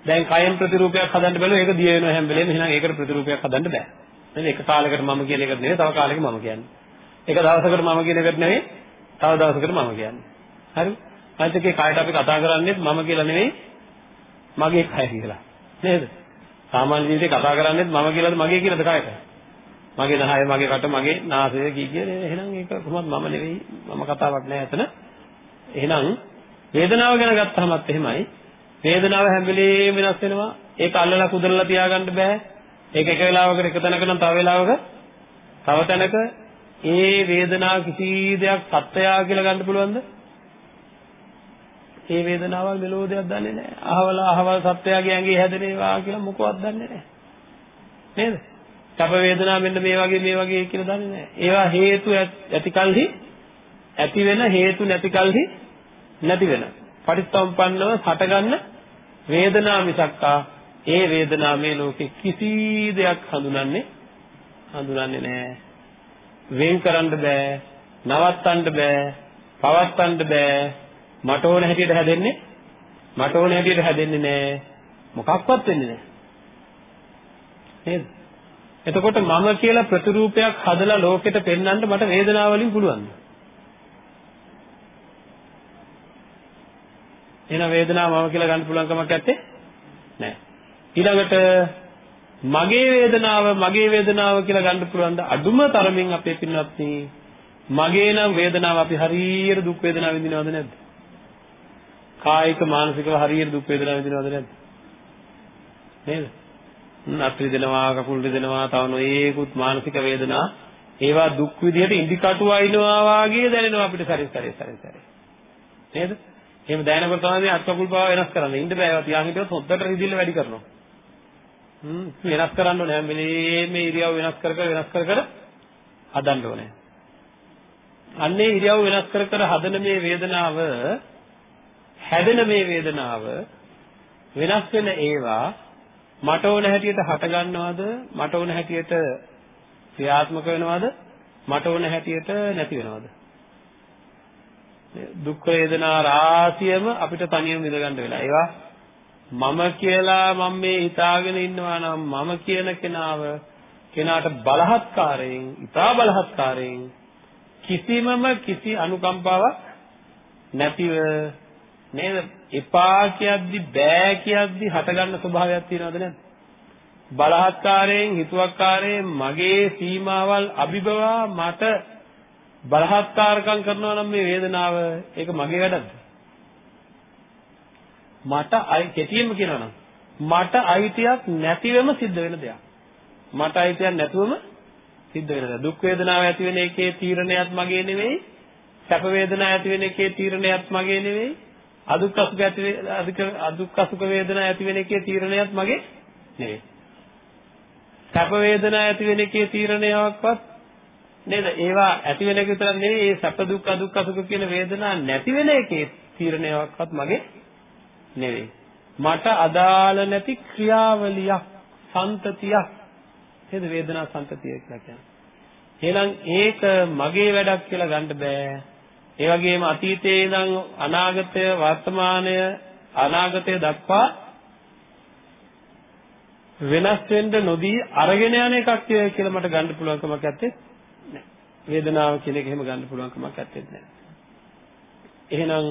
දැන් කයෙන් ප්‍රතිරූපයක් හදන්න බැලුවා ඒක දිය වෙනවා හැම වෙලේම එහෙනම් ඒකට ප්‍රතිරූපයක් හදන්න බෑ. නේද? එක කාලයකට මම කියන එකට නෙවෙයි තව කාලයක මම කියන්නේ. එක දවසකට මම කියන එකට නෙවෙයි තව දවසකට මම කියන්නේ. හරි? අනිත් එකේ කයට අපි කතා කරන්නේ මම කියලා නෙවෙයි මගේ කය කියලා. නේද? සාමාන්‍ය ජීවිතේ කතා කරන්නේ මම කියලාද මගේ කියලාද කයට? මගේ නහය මගේ කට මගේ නාසය කී කිය එහෙනම් ඒක කොහොමද මම නෙවෙයි මම කතාවක් නෑ එතන. එහෙනම් වේදනාව ගැන ගත්තහමත් එහෙමයි. වේදනාව හැම වෙලේම වෙනස් වෙනවා. ඒක අල්ලලා කුදලලා තියාගන්න බෑ. ඒක එක වෙලාවකට එක තැනක නම් තව වෙලාවක තව තැනක ඒ වේදනාව කිසි දෙයක් සත්‍යයා කියලා ගන්න පුළුවන්ද? ඒ වේදනාවල් මෙලෝ දෙයක් දන්නේ නැහැ. අහවල අහවල් සත්‍යයාගේ ඇඟේ හැදෙන ඒවා කියලා මොකවත් දන්නේ නැහැ. නේද? සැප වේදනා මෙන්න මේ වගේ මේ වගේ කියලා දන්නේ නැහැ. ඒවා හේතු ඇතිකල්හි ඇති වෙන හේතු නැතිකල්හි නැති වෙන. පටිච්චසමුප්පන්නව හටගන්න වේදනා මිසක්කා ඒ වේදනාව මේ ලෝකේ කිසි දෙයක් හඳුනන්නේ හඳුනන්නේ නැහැ. වෙන් කරන්න බෑ, නවත්තන්න බෑ, පවත්තන්න බෑ. මට ඕන හැටියට හැදෙන්නේ මට ඕන හැටියට හැදෙන්නේ නෑ. මොකක්වත් වෙන්නේ නෑ. නේද? එතකොට මම කියලා ප්‍රතිරූපයක් හදලා ලෝකෙට පෙන්වන්න මට වේදනාව වලින් පුළුවන්ද? එහෙනම් වේදනාව මම කියලා ගන්න පුළුවන් කමක් නැත්තේ? නෑ. ඊළඟට මගේ වේදනාව මගේ වේදනාව කියලා ගන්න පුළුවන්ද? අඩුම තරමින් අපේ පින්වත්නි මගේ නම් වේදනාව අපි හරියට දුක් වේදනාව විඳිනවද නැද්ද? කායික මානසිකව හරියට දුක් වේදනාව විඳිනවද නැද්ද? නේද? අත් රිදෙනවා කකුල් රිදෙනවා තව නොයේකුත් මානසික වේදනා ඒවා දුක් විදිහට ඉදි කටු වයින්නවා වාගේ දැනෙනවා අපිට සැරේ සැරේ සැරේ සැරේ නේද එහෙම දැනනකොට තමයි අත් කකුල් පාව වෙනස් කරන්නේ ඉන්න බෑ ඒවා තියාගෙන හිටියොත් හොද්දට රිදිල්ල වැඩි කරනවා හ්ම් වෙනස් කරන්න ඕනේ. හැම වෙලේම මේ ඉරියව් වෙනස් කර කර වෙනස් කර කර හදන්න ඕනේ. අන්නේ ඉරියව් වෙනස් කර කර හදන මේ වේදනාව හැදෙන මේ වේදනාව වෙනස් වෙන ඒවා මට ඕන හැටියට හට ගන්නවද මට ඕන හැටියට ක්‍රියාත්මක වෙනවද? මට ඕන හැටියට නැති වෙනවද? දුක් වේදනා රාශියම අපිට තනියම විඳ ගන්න වෙලා ඒවා මම කියලා මම මේ හිතාගෙන ඉන්නවා නම් මම කියන කෙනාව කෙනාට බලහත්කාරයෙන් ඊටා බලහත්කාරයෙන් කිසිමම කිසි අනුකම්පාවක් නැතිව නේද? එපා කියද්දි බෑ කියද්දි හටගන්න ස්වභාවයක් තියෙනවද නැද්ද? බලහත්කාරයෙන් හිතුවක්කාරයෙන් මගේ සීමාවල් අභිබවා මට බලහත්කාරකම් කරනවා නම් මේ වේදනාව ඒක මගේ වැඩක්ද? මට අයි කෙටියෙන්ම කියනවා නම් මට අයිතියක් නැතිවෙම සිද්ධ වෙන දෙයක්. මට අයිතියක් නැතුවම සිද්ධ වෙන දෙයක්. දුක් වේදනාව ඇති වෙන එකේ තීරණයක් මගේ නෙවෙයි. සැප වේදනාව ඇති වෙන එකේ තීරණයක් මගේ නෙවෙයි. අදුක් අසුක ඇති අධික අදුක් අසුක වේදනා ඇති වෙන එකේ තීරණයක් මගේ නෙවෙයි. සැප වේදනා ඇති වෙන එකේ තීරණයක්වත් නේද? ඒවා ඇති වෙන එක විතරක් නෙවෙයි ඒ සැප දුක් අදුක් අසුක කියන වේදනා නැති වෙන එකේ තීරණයක්වත් මගේ නෙවෙයි. මට අදාළ නැති ක්‍රියාවලියක් සන්තතියක් නේද වේදනා සන්තතිය කියලා කියන්නේ. එහෙනම් ඒක මගේ වැඩක් කියලා ගන්න බෑ. ඒ වගේම අතීතයේ ඉඳන් අනාගතය වර්තමානය අනාගතය දක්වා වෙනස් වෙන්න නොදී අරගෙන යන එකක් කියලා මට ගන්න පුළුවන් කමක් නැත්තේ නෑ. වේදනාව කියන එක එහෙම ගන්න පුළුවන් කමක් නැත්තේ නෑ. එහෙනම්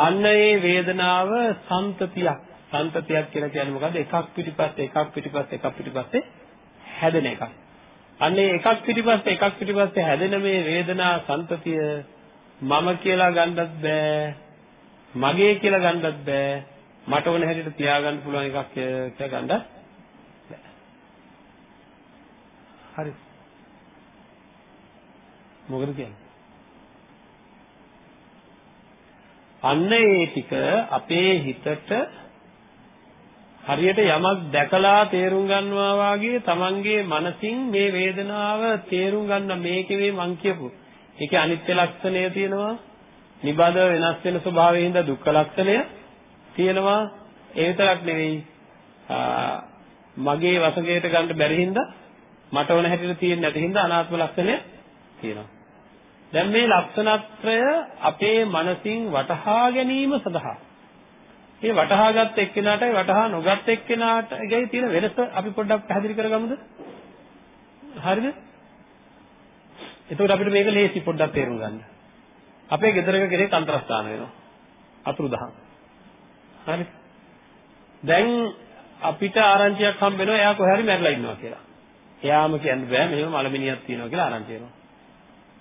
අන්න ඒ වේදනාව සන්තතියක්. සන්තතියක් කියලා කියන්නේ මොකද්ද? එකක් පිටිපස්සේ එකක් පිටිපස්සේ එකක් පිටිපස්සේ හැදෙන එකක්. අන්න ඒ එකක් පිටිපස්සේ එකක් පිටිපස්සේ හැදෙන මේ වේදනා සන්තතිය මම කියලා ගන්නත් බෑ මගේ කියලා ගන්නත් බෑ මට ඕන හැටියට තියාගන්න පුළුවන් එකක් කියලා ගන්නත් බෑ හරි මොකද කියන්නේ අන්න ඒ ටික අපේ හිතට හරියට යමක් දැකලා තේරුම් ගන්නවා වාගේ තමන්ගේ මනසින් මේ වේදනාව තේරුම් ගන්න මේකේ මං කියපු ඒකේ අනිත්‍ය ලක්ෂණය තියෙනවා. නිබඳව වෙනස් වෙන ස්වභාවයෙන් හින්දා දුක්ඛ ලක්ෂණය තියෙනවා. ඒ විතරක් නෙවෙයි මගේ වශයෙන් ගන්න බැරි හින්දා මට ඕන හැටියට තියෙන්නේ නැති හින්දා අනාත්ම ලක්ෂණය තියෙනවා. දැන් මේ ලක්ෂණත්‍රය අපේ මනසින් වටහා ගැනීම සඳහා මේ වටහාගත් එක්කෙනාටයි වටහා නොගත් එක්කෙනාටයි තියෙන වෙනස අපි පොඩ්ඩක් පැහැදිලි කරගමුද? හරිද? එතකොට අපිට මේක ලේසි පොඩ්ඩක් තේරුම් ගන්න. අපේ ගෙදරක කෙනෙක් අන්තරස්ථාන වෙනවා. අතුරුදහන්. හරි. දැන් අපිට ආරංචියක් හම්බ වෙනවා එයා කොහේ හරි මැරිලා ඉන්නවා කියලා. එයාම කියන්න බෑ මෙහෙම මලමිනියක් තියෙනවා කියලා ආරංචි වෙනවා.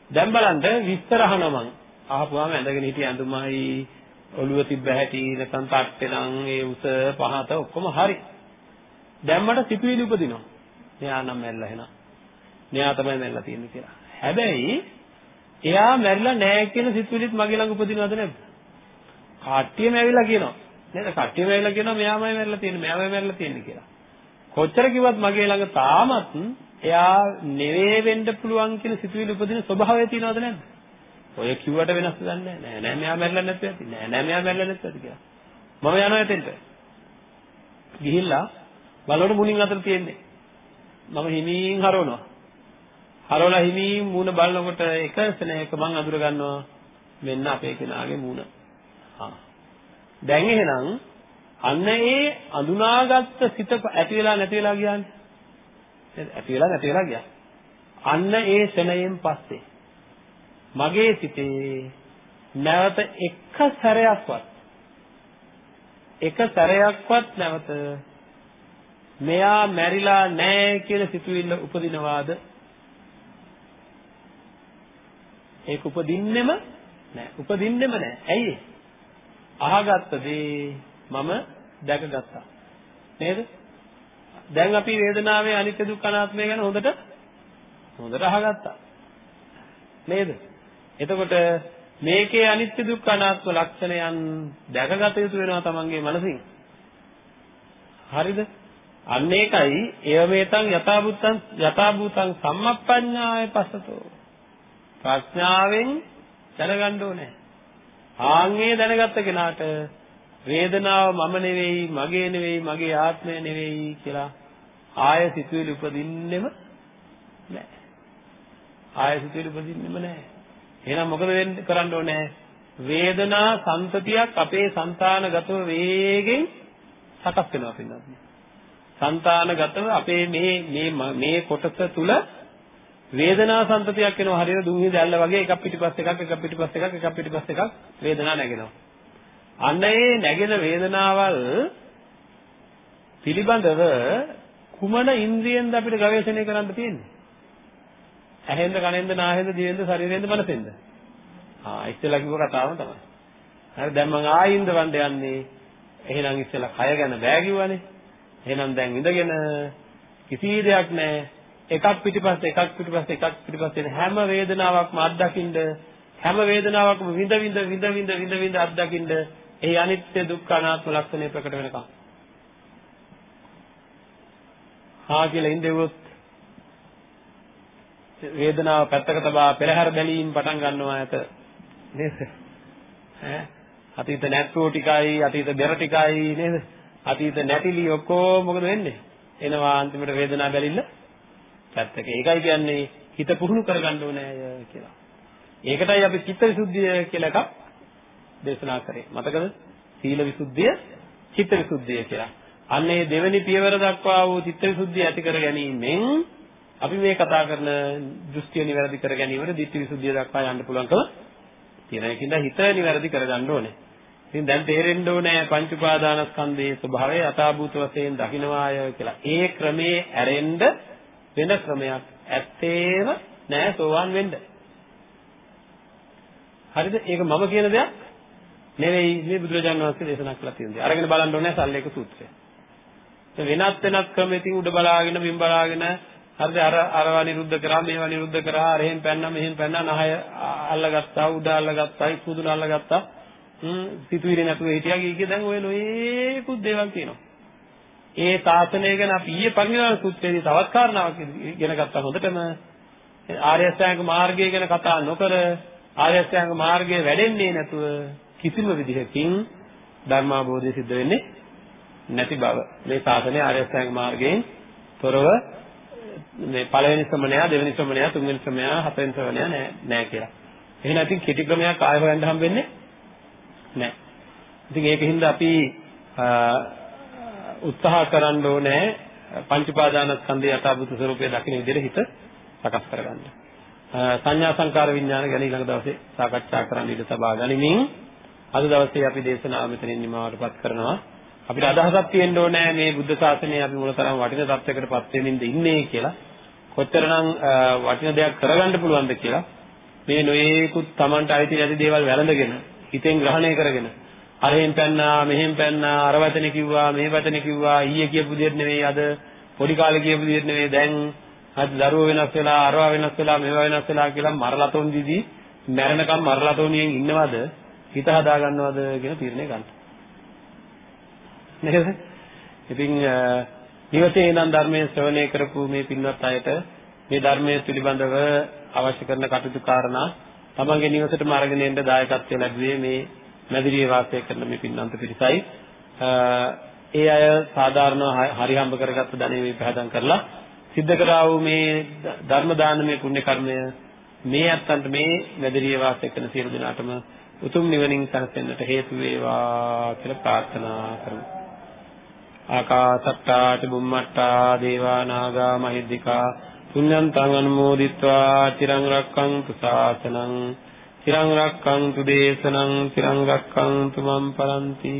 දැන් බලන්න විස්තර අහනවා මං. අහපුවාම ඇඳගෙන හිටිය ඇඳුමයි ඔළුව තිබ්බ හැටි නැත්නම් තට්ටේ නම් ඒ උස පහත ඔක්කොම හරි. දැන් මට සිතුවිලි උපදිනවා. මෙයා නම් මැරිලා එහෙනම්. මෙයා තමයි මැරිලා තියෙන්නේ කියලා. හැබැයි එයා මැරිලා නැහැ කියන සිතුවිලිත් මගේ ළඟ උපදිනවද නැද්ද? කට්ටියම ඇවිල්ලා කියනවා. නේද? කට්ටියම ඇවිල්ලා කියනවා මෙයාමයි මැරිලා තියෙන්නේ, මෙයාමයි මැරිලා තියෙන්නේ කියලා. කොච්චර කිව්වත් මගේ ළඟ තාමත් එයා නෙවෙයි වෙන්න පුළුවන් කියන සිතුවිලි උපදින ස්වභාවය තියෙනවද නැද්ද? ඔය කිව්වට වෙනස් දන්නේ නැහැ. නෑ නෑ මෙයා මැරිලා නැත්නම් ඇති. නෑ නෑ මෙයා මැරිලා නැත්නම් ඇති කියලා. මම යනවා එතෙන්ට. ගිහිල්ලා බලවට මුණින් අතර තියෙන්නේ. මම හිමින් හරවනවා. හරවලා හිමීන් මූණ බලනකොට එක සෙනෙක මං අඳුර ගන්නවා මෙන්න අපේ කෙනාගේ මූණ. හා. දැන් එහෙනම් අන්න ඒ අඳුනාගත්ත සිත ඇති වෙලා නැති වෙලා ගියානේ. ඇති වෙලා නැති වෙලා ගියා. අන්න ඒ ශනයෙන් පස්සේ මගේ සිතේ නැවත එක සැරයක්වත් එක සැරයක්වත් නැවත මෙයා මැරිලා නැහැ කියලා සිතුවිල්ල උපදිනවාද? ඒක උපදින්නෙම නැහැ. උපදින්නෙම නැහැ. ඇයි? අහගත්ත දේ මම දැකගත්තා. නේද? දැන් අපි වේදනාවේ අනිත්‍ය දුක්ඛ අනාත්මය ගැන හොඳට හොඳට අහගත්තා නේද එතකොට මේකේ අනිත්‍ය දුක්ඛ අනාත්ම ලක්ෂණයන් දැකගත යුතු වෙනවා තමන්ගේ මනසින්. හරිද? අන්න ඒකයි ඒවමෙතං යථාභූතං යථාභූතං සම්මප්පඤ්ඤාය පස්සතෝ. ප්‍රඥාවෙන් දැනගන්න ඕනේ. ආන්ගේ දැනගත්ත කෙනාට වේදනාව මම නෙවෙයි, මගේ නෙවෙයි, මගේ ආත්මය නෙවෙයි කියලා ආය සිතුවිලි උපදින්නෙම නැහැ. ආය සිතුවිලි උපදින්නෙම නැහැ. එහෙනම් මොකද වෙන්නේ කරන්න ඕනේ? වේදනා සංතතියක් අපේ సంతානගතව වේගෙන් සකස් වෙනවා පින්නත්. సంతානගතව අපේ මේ මේ මේ කොටස තුල වේදනා සංතතියක් වෙනවා හරියට දුම් හිඳ ඇල්ල වගේ එකක් පිටිපස්ස එකක් එකක් පිටිපස්ස එකක් එකක් පිටිපස්ස එකක් වේදනා නැගෙනවා. අන්න ඒ නැගෙන වේදනාවල් පිළිබඳව කුමන ඉන්ද්‍රියෙන්ද අපිට ගවේෂණය කරන්න තියෙන්නේ? ඇහෙන්ද කනෙන්ද නාහෙන්ද දිවෙන්ද ශරීරයෙන්ද මනසෙන්ද? ආ ඉස්සෙල්ලා කිව්ව කතාවම තමයි. හරි දැන් මම ආයින්ද වණ්ඩ යන්නේ. එහෙනම් ඉස්සෙල්ලා කය ගැන බෑ කිව්වනේ. එහෙනම් දැන් ඉඳගෙන කිසි දෙයක් නැහැ. එකක් පිටිපස්ස එකක් පිටිපස්ස එකක් පිටිපස්ස හැම වේදනාවක්ම අත්දකින්න හැම වේදනාවක්ම විඳ විඳ විඳ විඳ විඳ විඳ අත්දකින්න ඒ අනිත්‍ය දුක්ඛ අනාත්ම ලක්ෂණය ප්‍රකට වෙනකම්. හා කියලා ඉඳෙවොත් වේදනාව පැත්තක තබා පෙරහැර බැලීම් පටන් ගන්නවා ඇත. නේද? ඈ? අතීත නැත්තුව ටිකයි අතීත බෙර ටිකයි නේද? අතීත නැතිලි ඔක්කොම මොකද වෙන්නේ? එනවා අන්තිමට වේදනාව බැලිල්ල පැත්තක. ඒකයි කියන්නේ හිත පුහුණු කරගන්න ඕනේ කියලා. ඒකටයි අපි චිත්ත විසුද්ධිය කියලා එකක් දේශනා කරේ මතකද සීල විසුද්ධිය චිත්ත විසුද්ධිය කියලා අන්නේ දෙවෙනි පියවර දක්වා වූ චිත්ත විසුද්ධිය ඇති කර ගැනීමෙන් අපි මේ කතා කරන දෘෂ්ටිය නිවැරදි කර ගැනීමට ditthi visuddhiya දක්වා යන්න පුළුවන්කම තියෙන ඒකින්ද හිත නිවැරදි කරගන්න ඕනේ. ඉතින් දැන් තේරෙන්න ඕනේ පංච උපාදානස්කන්ධයේ ස්වභාවය යථාභූත වශයෙන් දකින්නවාය කියලා. ඒ ක්‍රමේ ඇරෙන්න වෙන ක්‍රමයක් ඇත්තේම නෑ සෝවාන් වෙන්න. හරිද? ඒක මම කියන දෙයක් නෙවෙයි මේ බුදුරජාණන් වහන්සේ දේශනා කළා තියෙනවා. අරගෙන බලන්න ඕනේ සල්ලේක සූත්‍රය. වෙනත් වෙනත් ක්‍රමෙකින් උඩ බලාගෙන බිම් බලාගෙන හරිද අර අරවා නිරුද්ධ කරා මේවා නිරුද්ධ කරා අරහෙන් පැන්නා මෙහෙන් පැන්නා නහය අල්ලගත්තා උඩ අල්ලගත්තා ඉක්මුදුන අල්ලගත්තා හ්ම් සිතුවිලි නැතුව හිටියා කීකේ දැන් ඔය නොයේකුත් දේවල් තියෙනවා ඒ තාසනය ගැන අපි ඊයේ පරිණාම සූත්‍රයේදී තවත් කාරණාවක් ඉගෙන ගත්තා හොඳටම ආර්ය අෂ්ටාංග මාර්ගය ගැන කතා නොකර ආර්ය අෂ්ටාංග මාර්ගය වැඩෙන්නේ නැතුව කිසිම විදිහකින් ධර්මාභෝධය සිද්ධ වෙන්නේ නැති බව මේ ශාසනය ආර්ය අෂ්ටාංග මාර්ගයෙන් තොරව මේ පළවෙනි ශ්‍රමණයා දෙවෙනි ශ්‍රමණයා තුන්වෙනි ශ්‍රමණයා හතරවෙනි ශ්‍රමණයා නෑ නෑ කියලා. එහෙනම් ඉතින් කෙටි ක්‍රමයක් ආයෙ හොයන්න හම්බෙන්නේ නෑ. ඉතින් ඒකින්ද අපි උත්සාහ කරන්න ඕනේ පංච උපාදානස්කන්ධයේ යථාභූත ස්වરૂපය දකින්න විදිහට හිත සකස් කරගන්න. සංඥා සංකාර විඥාන ගැන ඊළඟ දවසේ සාකච්ඡා කරන්න ඉඩ තබා ගනිමින් අද දවසේ අපි දේශනාව මෙතනින් නිමවටපත් කරනවා. අපිට අදහසක් තියෙන්න ඕනේ මේ බුද්ධ ශාසනය අපි මොනතරම් වටින තත්යකටපත් වෙමින්ද ඉන්නේ කියලා. කොච්චරනම් වටින දෙයක් කරගන්න පුළුවන්ද කියලා මේ නොයේකුත් Tamanට අයිති නැති දේවල් වැළඳගෙන හිතෙන් ග්‍රහණය කරගෙන අරහෙන් පැන්නා මෙහෙන් පැන්නා අර වචනේ කිව්වා මේ වචනේ කිව්වා ඊයේ කියපු දෙයක් නෙවෙයි අද පොඩි කාලේ කියපු දෙයක් නෙවෙයි දැන් අද දරුවෝ වෙනස් වෙලා අරවා වෙනස් වෙලා මේවා වෙනස් වෙලා කියලා මරලතොන් දිදී මැරෙනකම් මරලතොනියෙන් ඉන්නවද හිත හදා ගන්නවද කියන තීරණය ගන්න. නේද? ඉතින් නිවසේ ඉඳන් ධර්මයේ ශ්‍රවණය කරපු මේ පින්වත් අයට මේ ධර්මයේ පිළිබඳව අවශ්‍ය කරන කටයුතු කාරණා තමන්ගේ නිවසටම අරගෙන එන්න දායකත්වය ලැබුවේ මේ මැදිරියේ වාසය කරන මේ පින්වන්ත පිරිසයි. ඒ අය සාධාරණව හරි හම්බ කරගත්ත ධනෙ මේ පහදම් කරලා සිද්ධ කරා වූ මේ ධර්ම දානමය පුණ්‍ය කර්මය මේ අත්තන්ට මේ වැදරිය වාසය කරන සියලු දෙනාටම උතුම් නිවනින් සැනසෙන්නට හේතු වේවා කියලා ප්‍රාර්ථනා කරමු. ආකාසට්ටා චුම්මට්ටා දේවා නාග මහිද්దికා පුඤ්ඤන්තං අනුමෝදිත්වා තිරං රක්ඛන්තු ශාසනං තිරං රක්ඛන්තු දේශනං තිරං රක්ඛන්තු මම් පරන්ති